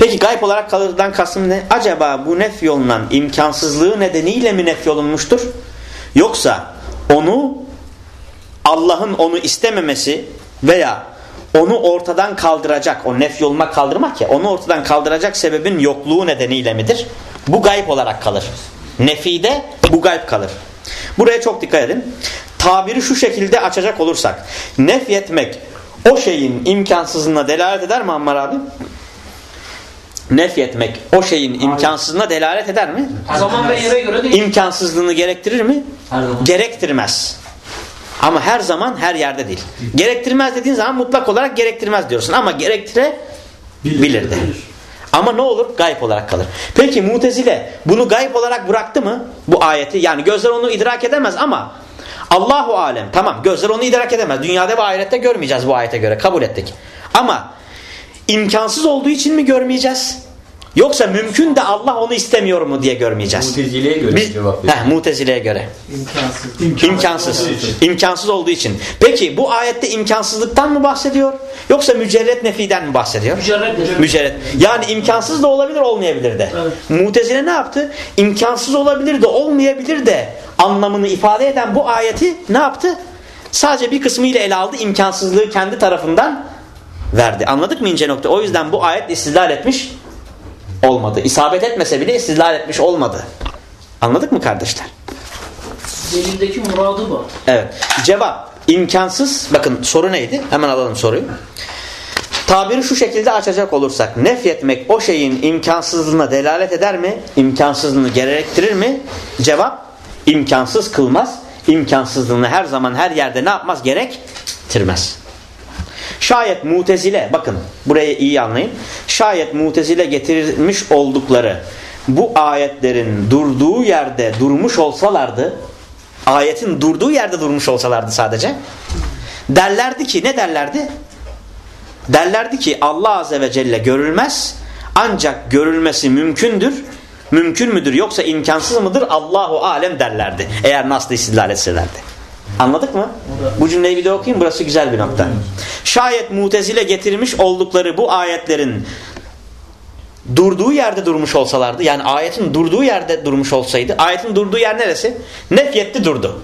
Peki gayb olarak kalırdan kastım ne? Acaba bu nef yolunan imkansızlığı nedeniyle mi nef yolunmuştur? Yoksa onu Allah'ın onu istememesi veya onu ortadan kaldıracak, o nef yoluna kaldırmak ya, onu ortadan kaldıracak sebebin yokluğu nedeniyle midir? Bu gayb olarak kalır. Nefide bu gayb kalır. Buraya çok dikkat edin. Tabiri şu şekilde açacak olursak, nef yetmek o şeyin imkansızlığına delalet eder mi Ammar abi? Nefyetmek o şeyin imkansızlığına delalet eder mi? Zaman ve yere göre değil. İmkansızlığını gerektirir mi? Gerektirmez. Ama her zaman her yerde değil. Gerektirmez dediğin zaman mutlak olarak gerektirmez diyorsun. Ama gerektirebilir de. Ama ne olur? Gayb olarak kalır. Peki Mutezile bunu gayb olarak bıraktı mı? Bu ayeti. Yani gözler onu idrak edemez ama Allahu alem. Tamam gözler onu idrak edemez. Dünyada ve ahirette görmeyeceğiz bu ayete göre. Kabul ettik. Ama imkansız olduğu için mi görmeyeceğiz? Yoksa mümkün de Allah onu istemiyor mu diye görmeyeceğiz. Mutezile'ye göre Biz, cevap veriyor. heh, Mutezile'ye göre. İmkansız. İmkansız. İmkansız olduğu için. Peki bu ayette imkansızlıktan mı bahsediyor? Yoksa mücerret nefiden mi bahsediyor? Mücerret. Mücerret. Yani imkansız da olabilir olmayabilir de. Mutezile ne yaptı? İmkansız olabilir de olmayabilir de anlamını ifade eden bu ayeti ne yaptı? Sadece bir kısmıyla ele aldı. imkansızlığı kendi tarafından verdi. Anladık mı ince nokta? O yüzden bu ayet istidlal etmiş olmadı. İsabet etmese bile istidlal etmiş olmadı. Anladık mı kardeşler? Delildeki muradı bu. Evet. Cevap imkansız. Bakın soru neydi? Hemen alalım soruyu. Tabiri şu şekilde açacak olursak nefyetmek o şeyin imkansızlığına delalet eder mi? İmkansızlığını gerektirir mi? Cevap imkansız kılmaz. İmkansızlığını her zaman her yerde ne yapmaz? Gerektirmez. Şayet mutezile bakın burayı iyi anlayın. Şayet mutezile getirmiş oldukları bu ayetlerin durduğu yerde durmuş olsalardı ayetin durduğu yerde durmuş olsalardı sadece derlerdi ki ne derlerdi? Derlerdi ki Allah Azze ve Celle görülmez ancak görülmesi mümkündür. Mümkün müdür yoksa imkansız mıdır? Allahu alem derlerdi. Eğer nasıl istidlal etselerdi. Anladık mı? Bu cümleyi bir de okuyayım. Burası güzel bir nokta. Şayet mutezile getirmiş oldukları bu ayetlerin durduğu yerde durmuş olsalardı yani ayetin durduğu yerde durmuş olsaydı ayetin durduğu yer neresi? Nefyetti durdu.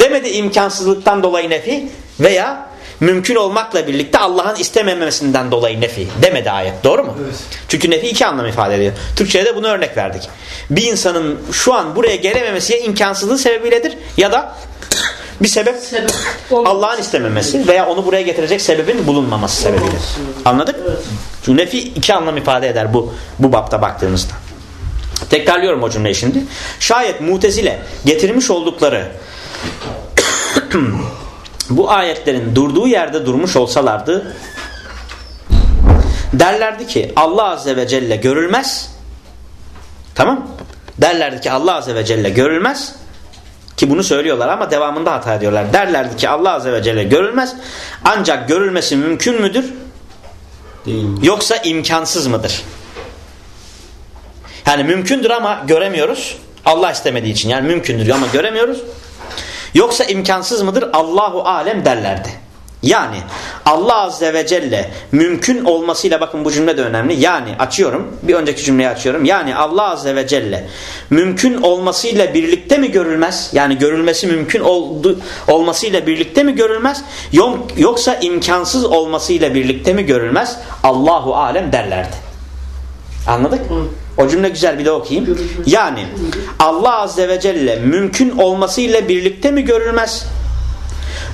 Demedi imkansızlıktan dolayı nefi veya mümkün olmakla birlikte Allah'ın istememesinden dolayı nefi demedi ayet. Doğru mu? Evet. Çünkü nefi iki anlam ifade ediyor. Türkçe'de de bunu örnek verdik. Bir insanın şu an buraya gelememesi ya imkansızlığı sebebiyledir ya da bir sebep Sebep. Allah'ın istememesi veya onu buraya getirecek sebebin bulunmaması sebebiyle. Anladık? Çünkü nefi iki anlam ifade eder bu bu bapta baktığımızda. Tekrarlıyorum o cümleyi şimdi. Şayet mutezile getirmiş oldukları [coughs] bu ayetlerin durduğu yerde durmuş olsalardı derlerdi ki Allah Azze ve Celle görülmez tamam derlerdi ki Allah Azze ve Celle görülmez ki bunu söylüyorlar ama devamında hata ediyorlar. Derlerdi ki Allah Azze ve Celle görülmez ancak görülmesi mümkün müdür Değil yoksa imkansız mıdır? Yani mümkündür ama göremiyoruz. Allah istemediği için yani mümkündür ama göremiyoruz. Yoksa imkansız mıdır? Allahu alem derlerdi. Yani Allah Azze ve Celle mümkün olmasıyla bakın bu cümle de önemli. Yani açıyorum. Bir önceki cümleyi açıyorum. Yani Allah Azze ve Celle mümkün olmasıyla birlikte mi görülmez? Yani görülmesi mümkün oldu, olmasıyla birlikte mi görülmez? Yok- Yoksa imkansız olmasıyla birlikte mi görülmez? Allahu alem derlerdi. Anladık? O cümle güzel bir de okuyayım. Yani Allah Azze ve Celle mümkün olmasıyla birlikte mi görülmez?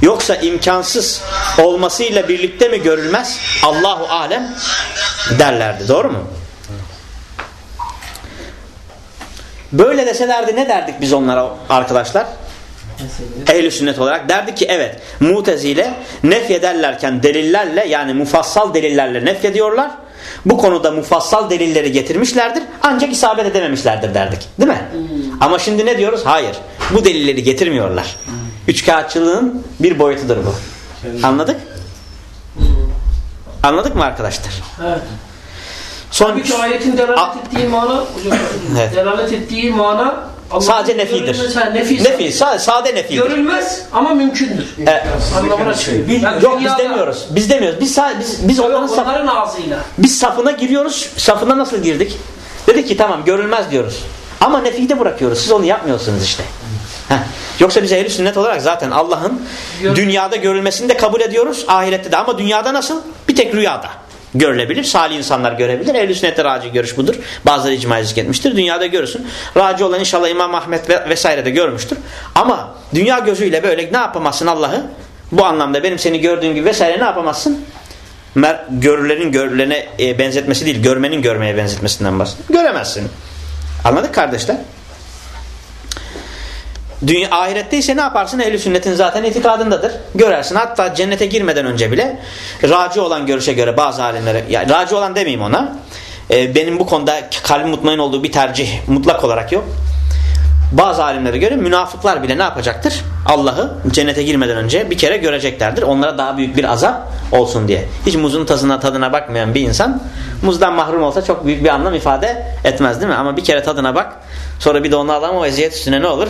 Yoksa imkansız olmasıyla birlikte mi görülmez? Allahu alem derlerdi. Doğru mu? Böyle deselerdi ne derdik biz onlara arkadaşlar? Ehl-i sünnet olarak derdi ki evet mutezile nefyederlerken delillerle yani mufassal delillerle nefyediyorlar. Bu konuda mufassal delilleri getirmişlerdir ancak isabet edememişlerdir derdik. Değil mi? Ama şimdi ne diyoruz? Hayır. Bu delilleri getirmiyorlar. Üçkağıtçılığın bir boyutudur bu. Anladık? Anladık mı arkadaşlar? Evet. Son Tabii ki ayetin delalet A- ettiği mana hocam, [laughs] Evet. delalet ettiği mana sadece nefidir. ha, nefi. Nefi, sade, sade nefidir. Görülmez ama mümkündür. E, Anlamına çıkıyor. Yani yok biz demiyoruz. Biz demiyoruz. Biz biz, biz onların saf- Onların ağzıyla. Biz safına giriyoruz. Safına nasıl girdik? Dedik ki tamam görülmez diyoruz. Ama nefiyi de bırakıyoruz. Siz onu yapmıyorsunuz işte. Heh. Yoksa biz ehl sünnet olarak zaten Allah'ın dünyada görülmesini de kabul ediyoruz. Ahirette de. Ama dünyada nasıl? Bir tek rüyada görülebilir. Salih insanlar görebilir. Ehl-i sünnette raci görüş budur. Bazıları icma etmiştir. Dünyada görürsün. Raci olan inşallah İmam Ahmet ve vesaire de görmüştür. Ama dünya gözüyle böyle ne yapamazsın Allah'ı? Bu anlamda benim seni gördüğüm gibi vesaire ne yapamazsın? Mer görülenin görülene e, benzetmesi değil, görmenin görmeye benzetmesinden bahsediyor. Göremezsin. Anladık kardeşler? Dünya, ahirette ise ne yaparsın? Ehl-i sünnetin zaten itikadındadır. Görersin. Hatta cennete girmeden önce bile raci olan görüşe göre bazı alimlere, yani raci olan demeyeyim ona. e, benim bu konuda kalbim mutmain olduğu bir tercih mutlak olarak yok. Bazı alimlere göre münafıklar bile ne yapacaktır? Allah'ı cennete girmeden önce bir kere göreceklerdir. Onlara daha büyük bir azap olsun diye. Hiç muzun tadına tadına bakmayan bir insan muzdan mahrum olsa çok büyük bir anlam ifade etmez değil mi? Ama bir kere tadına bak sonra bir de onu al ama o eziyet üstüne ne olur?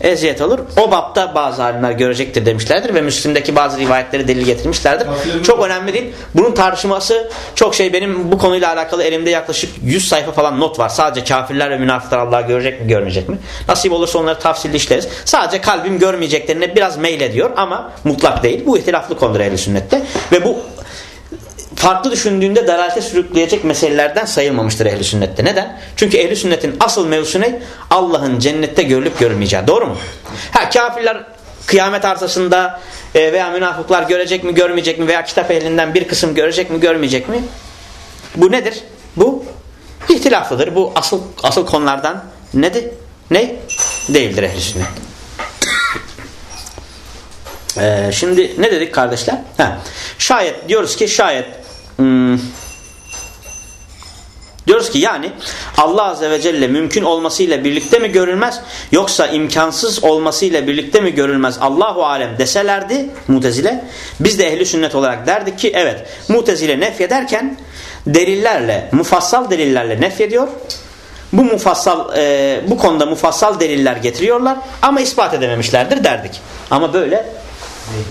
Eziyet olur. O bapta bazı alimler görecektir demişlerdir ve Müslim'deki bazı rivayetleri delil getirmişlerdir. Çok önemli değil. Bunun tartışması çok şey benim bu konuyla alakalı elimde yaklaşık 100 sayfa falan not var. Sadece kafirler ve münafıklar Allah'ı görecek mi görmeyecek mi? Nasip olursa onları tafsilli işleriz. Sadece kalbim görmeyeceklerine biraz meylediyor ama mutlak değil. Bu ihtilaflı konudur ehl sünnette ve bu farklı düşündüğünde dalalete sürükleyecek meselelerden sayılmamıştır ehli sünnette. Neden? Çünkü ehli sünnetin asıl mevzusu ne? Allah'ın cennette görülüp görülmeyeceği. Doğru mu? Ha kafirler kıyamet arsasında e, veya münafıklar görecek mi görmeyecek mi veya kitap ehlinden bir kısım görecek mi görmeyecek mi? Bu nedir? Bu ihtilaflıdır. Bu asıl asıl konulardan nedir? Ne? Değildir ehli sünnet. Ee, şimdi ne dedik kardeşler? Ha. Şayet diyoruz ki şayet hmm, diyoruz ki yani Allah Azze ve Celle mümkün olmasıyla birlikte mi görülmez yoksa imkansız olmasıyla birlikte mi görülmez Allahu Alem deselerdi mutezile biz de ehli sünnet olarak derdik ki evet mutezile nefyederken delillerle mufassal delillerle nefyediyor bu mufassal e, bu konuda mufassal deliller getiriyorlar ama ispat edememişlerdir derdik ama böyle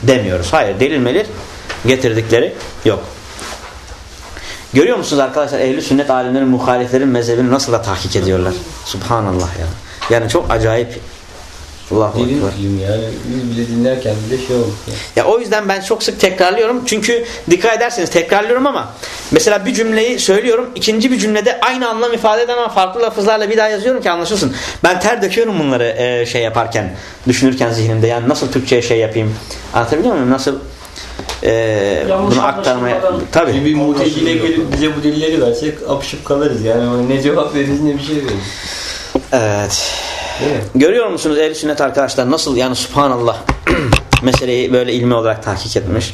demiyoruz. Hayır delil melir getirdikleri yok. Görüyor musunuz arkadaşlar ehli sünnet alimlerin muhaliflerin mezhebini nasıl da tahkik ediyorlar. Subhanallah ya. Yani çok acayip Allahu Derin Ekber. yani. Biz bile dinlerken bile şey oldu. Ya o yüzden ben çok sık tekrarlıyorum. Çünkü dikkat ederseniz tekrarlıyorum ama mesela bir cümleyi söylüyorum. ikinci bir cümlede aynı anlam ifade eden ama farklı lafızlarla bir daha yazıyorum ki anlaşılsın. Ben ter döküyorum bunları e, şey yaparken, düşünürken zihnimde. Yani nasıl Türkçe'ye şey yapayım. Anlatabiliyor muyum? Nasıl e, Yanlış bunu aktarmaya... Şimdi bir mutezile gelip bize bu delilleri versek apışıp kalırız. Yani ne cevap veririz ne bir şey veririz. Evet. Görüyor musunuz ehl sünnet arkadaşlar nasıl yani subhanallah [clears throat] meseleyi böyle ilmi olarak tahkik etmiş.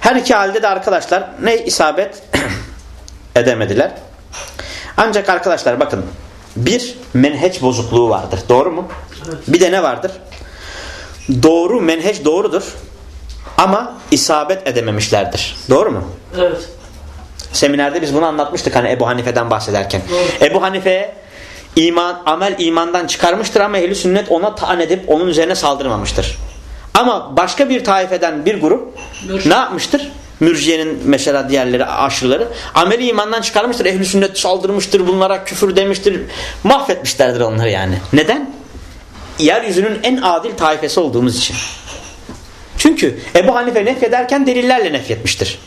Her iki halde de arkadaşlar ne isabet [clears throat] edemediler. Ancak arkadaşlar bakın bir menheç bozukluğu vardır. Doğru mu? Bir de ne vardır? Doğru menheç doğrudur. Ama isabet edememişlerdir. Doğru mu? Evet. Seminerde biz bunu anlatmıştık hani Ebu Hanife'den bahsederken. Doğru. Ebu Hanife iman, amel imandan çıkarmıştır ama ehli sünnet ona taan edip onun üzerine saldırmamıştır. Ama başka bir taifeden bir grup Mürşid. ne yapmıştır? Mürciyenin mesela diğerleri aşırıları ameli imandan çıkarmıştır. Ehli sünnet saldırmıştır bunlara küfür demiştir. Mahvetmişlerdir onları yani. Neden? Yeryüzünün en adil taifesi olduğumuz için. Çünkü Ebu Hanife nefyederken delillerle nefyetmiştir.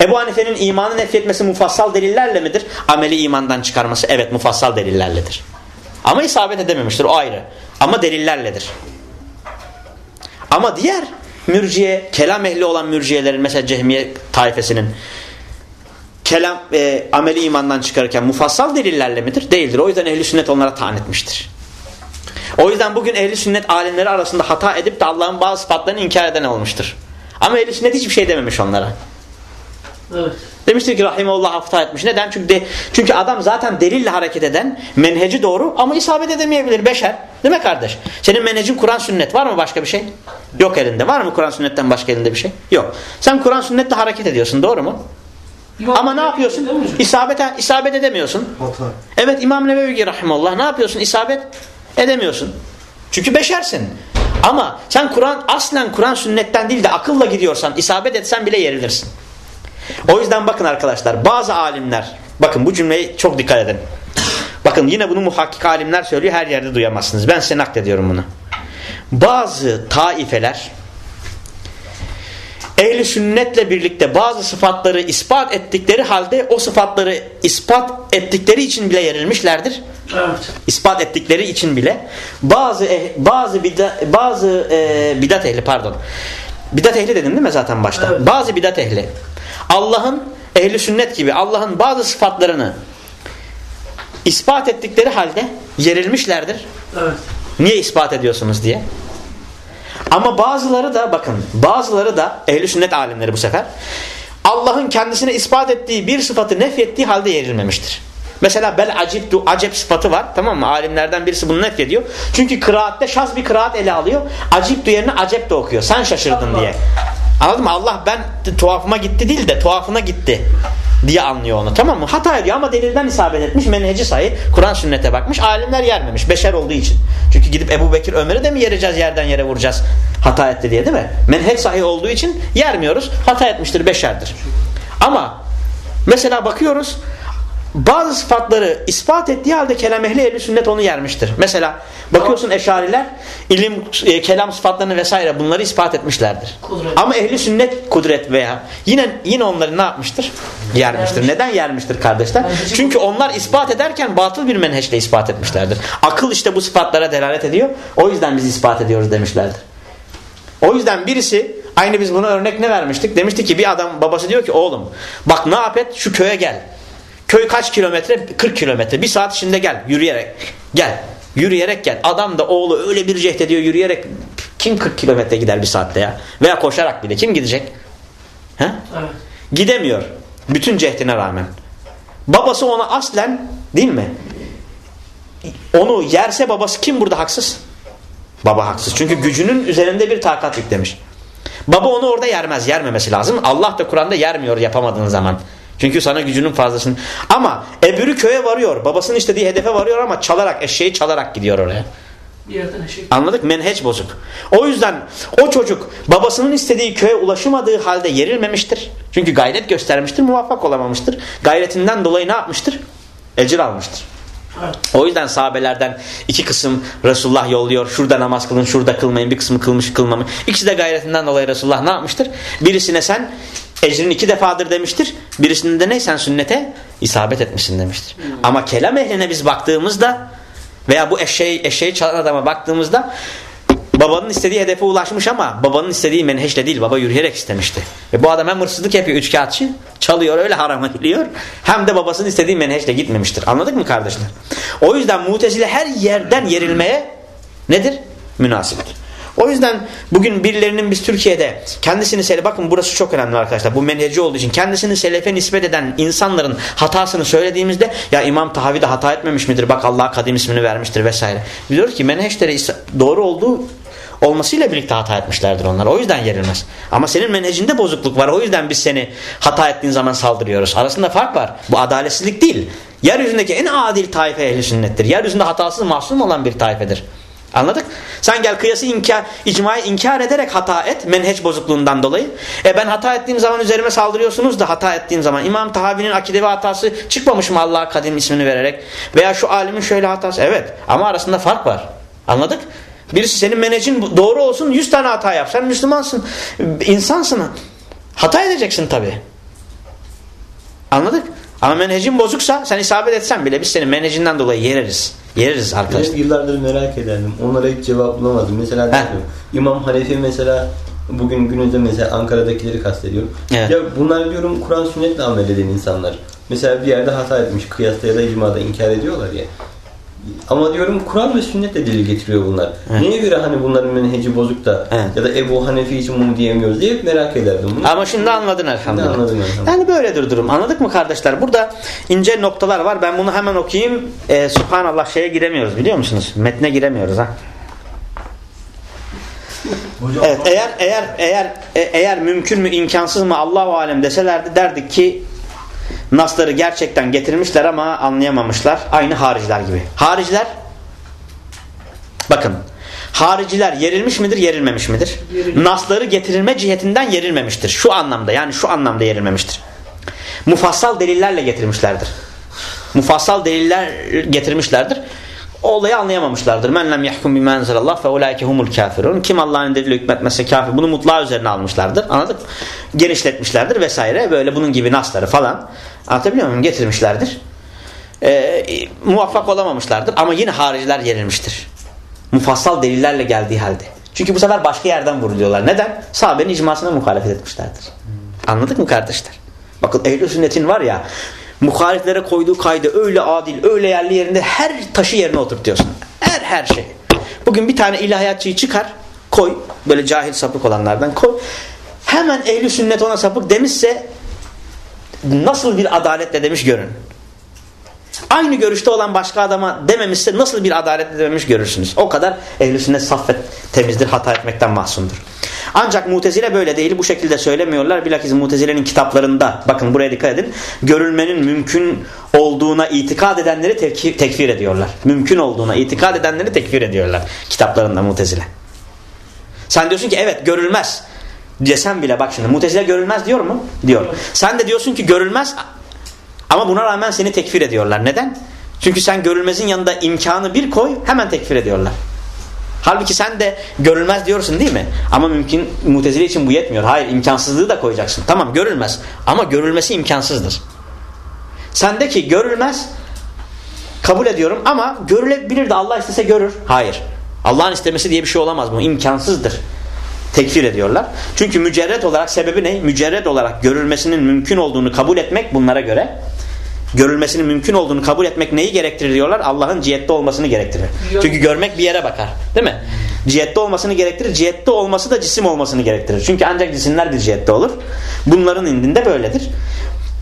Ebu Hanife'nin imanı nefyetmesi mufassal delillerle midir? Ameli imandan çıkarması evet mufassal delillerledir. Ama isabet edememiştir o ayrı. Ama delillerledir. Ama diğer mürciye, kelam ehli olan mürciyelerin mesela cehmiye taifesinin kelam e, ameli imandan çıkarırken mufassal delillerle midir? Değildir. O yüzden ehli sünnet onlara taan etmiştir. O yüzden bugün ehli sünnet alimleri arasında hata edip de Allah'ın bazı sıfatlarını inkar eden olmuştur. Ama ehli sünnet hiçbir şey dememiş onlara. Evet. Demiştir ki Rahimullah hata etmiş. Neden? Çünkü de, çünkü adam zaten delille hareket eden menheci doğru ama isabet edemeyebilir beşer. Değil mi kardeş? Senin menhecin Kur'an sünnet var mı başka bir şey? Yok elinde. Var mı Kur'an sünnetten başka elinde bir şey? Yok. Sen Kur'an sünnetle hareket ediyorsun doğru mu? İmam Ama ne yapıyorsun? İsabet, isabet edemiyorsun. Hata. Evet İmam Nevevi Rahimullah ne yapıyorsun? İsabet edemiyorsun. Çünkü beşersin. Ama sen Kur'an aslen Kur'an sünnetten değil de akılla gidiyorsan isabet etsen bile yerilirsin. O yüzden bakın arkadaşlar bazı alimler bakın bu cümleyi çok dikkat edin. Bakın yine bunu muhakkik alimler söylüyor her yerde duyamazsınız. Ben size naklediyorum bunu. Bazı taifeler ehli sünnetle birlikte bazı sıfatları ispat ettikleri halde o sıfatları ispat ettikleri için bile yerilmişlerdir. Evet. İspat ettikleri için bile bazı eh, bazı bida, bazı e, bidat ehli pardon. Bidat ehli dedim değil mi zaten başta? Evet. Bazı bidat ehli Allah'ın ehli sünnet gibi Allah'ın bazı sıfatlarını ispat ettikleri halde yerilmişlerdir. Evet. Niye ispat ediyorsunuz diye. Ama bazıları da bakın bazıları da ehli sünnet alimleri bu sefer Allah'ın kendisine ispat ettiği bir sıfatı nefyettiği halde yerilmemiştir. Mesela bel acibtu acep sıfatı var tamam mı? Alimlerden birisi bunu nefyediyor. Çünkü kıraatte şaz bir kıraat ele alıyor. Acibtu yerine acep de okuyor. Sen şaşırdın Allah. diye. Anladın mı? Allah ben tuhafıma gitti değil de tuhafına gitti diye anlıyor onu tamam mı? Hata ediyor ama delilden isabet etmiş menheci sayı Kur'an sünnete bakmış alimler yermemiş beşer olduğu için. Çünkü gidip Ebu Bekir Ömer'i de mi yereceğiz yerden yere vuracağız hata etti diye değil mi? Menheç sahih olduğu için yermiyoruz hata etmiştir beşerdir. Ama mesela bakıyoruz bazı sıfatları ispat ettiği halde kelam ehli ehli sünnet onu yermiştir. Mesela bakıyorsun eşariler ilim, e, kelam sıfatlarını vesaire bunları ispat etmişlerdir. Kudret. Ama ehli sünnet kudret veya yine yine onları ne yapmıştır? Yermiştir. Neden yermiştir kardeşler? Çünkü onlar ispat ederken batıl bir menheçle ispat etmişlerdir. Akıl işte bu sıfatlara delalet ediyor. O yüzden biz ispat ediyoruz demişlerdir. O yüzden birisi aynı biz buna örnek ne vermiştik? Demişti ki bir adam babası diyor ki oğlum bak ne yap et şu köye gel. Köy kaç kilometre? 40 kilometre. Bir saat içinde gel yürüyerek. Gel. Yürüyerek gel. Adam da oğlu öyle bir cehd ediyor yürüyerek. Kim 40 kilometre gider bir saatte ya? Veya koşarak bile. Kim gidecek? He? Evet. Gidemiyor. Bütün cehdine rağmen. Babası ona aslen değil mi? Onu yerse babası kim burada haksız? Baba haksız. Çünkü gücünün üzerinde bir takat yüklemiş. Baba onu orada yermez. Yermemesi lazım. Allah da Kur'an'da yermiyor yapamadığın zaman. Çünkü sana gücünün fazlasını. Ama öbürü köye varıyor. Babasının istediği hedefe varıyor ama çalarak, eşeği çalarak gidiyor oraya. Anladık? Menheç bozuk. O yüzden o çocuk babasının istediği köye ulaşamadığı halde yerilmemiştir. Çünkü gayret göstermiştir, muvaffak olamamıştır. Gayretinden dolayı ne yapmıştır? Ecir almıştır. Evet. O yüzden sahabelerden iki kısım Resulullah yolluyor. Şurada namaz kılın, şurada kılmayın. Bir kısmı kılmış, kılmamış. İkisi de gayretinden dolayı Resulullah ne yapmıştır? Birisine sen ecrin iki defadır demiştir. Birisinde de ne? Sen sünnete isabet etmişsin demiştir. Ama kelam ehline biz baktığımızda veya bu eşeği, eşeği çalan adama baktığımızda babanın istediği hedefe ulaşmış ama babanın istediği menheşle değil baba yürüyerek istemişti. Ve bu adam hem hırsızlık yapıyor üç kağıtçı çalıyor öyle harama gidiyor hem de babasının istediği menheşle gitmemiştir. Anladık mı kardeşler? O yüzden mutezile her yerden yerilmeye nedir? Münasiptir. O yüzden bugün birilerinin biz Türkiye'de kendisini sele bakın burası çok önemli arkadaşlar. Bu menheci olduğu için kendisini selefe nispet eden insanların hatasını söylediğimizde ya İmam Tahavi de hata etmemiş midir? Bak Allah kadim ismini vermiştir vesaire. Biliyoruz ki menheçleri doğru olduğu olmasıyla birlikte hata etmişlerdir onlar. O yüzden yerilmez. Ama senin menhecinde bozukluk var. O yüzden biz seni hata ettiğin zaman saldırıyoruz. Arasında fark var. Bu adaletsizlik değil. Yeryüzündeki en adil taife ehli sünnettir. Yeryüzünde hatasız masum olan bir taifedir. Anladık? Sen gel kıyası inkar, icmayı inkar ederek hata et menheç bozukluğundan dolayı. E ben hata ettiğim zaman üzerime saldırıyorsunuz da hata ettiğim zaman İmam Tahavi'nin akidevi hatası çıkmamış mı Allah'a kadim ismini vererek? Veya şu alimin şöyle hatası. Evet ama arasında fark var. Anladık? Birisi senin menecin doğru olsun 100 tane hata yap. Sen Müslümansın. insansın. Hata edeceksin tabi. Anladık? Ama menhecin bozuksa sen isabet etsen bile biz senin menhecinden dolayı yereriz. Yereriz arkadaşlar. Ben yıllardır merak ederdim. Onlara hiç cevap bulamadım. Mesela diyorum, İmam Hanefi mesela bugün günümüzde mesela Ankara'dakileri kastediyorum. Evet. Ya bunlar diyorum Kur'an sünnetle amel eden insanlar. Mesela bir yerde hata etmiş. Kıyasta ya da icmada inkar ediyorlar ya. Ama diyorum Kur'an ve sünnetle delil getiriyor bunlar. Evet. Niye göre hani bunların menheci bozuk da Evet. ya da Ebu Hanefi için bunu diyemiyoruz diye hep merak ederdim. Bunu. Ama şimdi anladın elhamdülillah. Şimdi anladım elhamdülillah. Yani böyledir durum. Anladık mı kardeşler? Burada ince noktalar var. Ben bunu hemen okuyayım. Ee, Subhanallah şeye giremiyoruz biliyor musunuz? Metne giremiyoruz ha. Hocam Evet eğer eğer eğer e- eğer mümkün mü imkansız mı Allahu alem deselerdi derdik ki nasları gerçekten getirmişler ama anlayamamışlar. Aynı hariciler gibi. Hariciler bakın hariciler yerilmiş midir yerilmemiş midir? Yerilmiş. Nasları getirilme cihetinden yerilmemiştir. Şu anlamda yani şu anlamda yerilmemiştir. Mufassal delillerle getirmişlerdir. Mufassal deliller getirmişlerdir. O olayı anlayamamışlardır. Men lem yahkum bima enzelallah fe ulaike humul kafirun. Kim Allah'ın dediğiyle hükmetmezse kafir. Bunu mutlağı üzerine almışlardır. Anladık mı? Genişletmişlerdir vesaire. Böyle bunun gibi nasları falan. Anlatabiliyor muyum? Getirmişlerdir. Ee, muvaffak olamamışlardır. Ama yine hariciler yerilmiştir. Mufassal delillerle geldiği halde. Çünkü bu sefer başka yerden vuruluyorlar. Neden? Sahabenin icmasına muhalefet etmişlerdir. Anladık mı kardeşler? Bakın ehl sünnetin var ya muhaliflere koyduğu kaydı öyle adil, öyle yerli yerinde her taşı yerine oturtuyorsun. Her her şey. Bugün bir tane ilahiyatçıyı çıkar, koy. Böyle cahil sapık olanlardan koy. Hemen ehl sünnet ona sapık demişse nasıl bir adaletle demiş görün. Aynı görüşte olan başka adama dememişse nasıl bir adaletle dememiş görürsünüz. O kadar ehl-i sünnet saffet temizdir, hata etmekten mahsumdur. Ancak mutezile böyle değil. Bu şekilde söylemiyorlar. Bilakis mutezilenin kitaplarında bakın buraya dikkat edin. Görülmenin mümkün olduğuna itikad edenleri tekfir, tekfir ediyorlar. Mümkün olduğuna itikad edenleri tekfir ediyorlar. Kitaplarında mutezile. Sen diyorsun ki evet görülmez. Desem bile bak şimdi mutezile görülmez diyor mu? Diyor. Sen de diyorsun ki görülmez ama buna rağmen seni tekfir ediyorlar. Neden? Çünkü sen görülmezin yanında imkanı bir koy hemen tekfir ediyorlar. Halbuki sen de görülmez diyorsun değil mi? Ama mümkün mutezile için bu yetmiyor. Hayır imkansızlığı da koyacaksın. Tamam görülmez ama görülmesi imkansızdır. Sen de ki görülmez kabul ediyorum ama görülebilir de Allah istese görür. Hayır. Allah'ın istemesi diye bir şey olamaz bu. imkansızdır. Tekfir ediyorlar. Çünkü mücerret olarak sebebi ne? Mücerret olarak görülmesinin mümkün olduğunu kabul etmek bunlara göre görülmesinin mümkün olduğunu kabul etmek neyi gerektirir diyorlar? Allah'ın cihette olmasını gerektirir. Çünkü görmek bir yere bakar. Değil mi? Cihette olmasını gerektirir. Cihette olması da cisim olmasını gerektirir. Çünkü ancak cisimler bir cihette olur. Bunların indinde böyledir.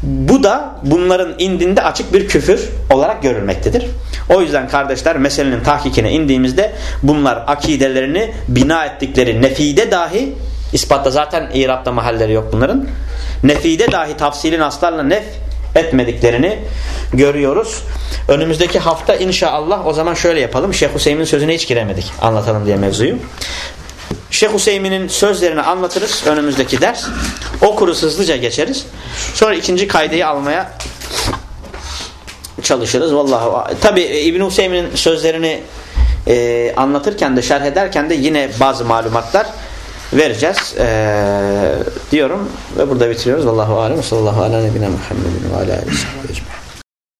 Bu da bunların indinde açık bir küfür olarak görülmektedir. O yüzden kardeşler meselenin tahkikine indiğimizde bunlar akidelerini bina ettikleri nefide dahi ispatta zaten İrab'da mahalleri yok bunların. Nefide dahi tafsilin aslarla nef etmediklerini görüyoruz. Önümüzdeki hafta inşallah o zaman şöyle yapalım. Şeyh Hüseyin'in sözüne hiç giremedik. Anlatalım diye mevzuyu. Şeyh Hüseyin'in sözlerini anlatırız önümüzdeki ders. Okuruz hızlıca geçeriz. Sonra ikinci kaydeyi almaya çalışırız. Vallahi tabi İbn Hüseyin'in sözlerini e, anlatırken de şerh ederken de yine bazı malumatlar vereceğiz e, diyorum ve burada bitiriyoruz. Vallahu alem sallallahu ala nebine Muhammedin ve ala aleyhi.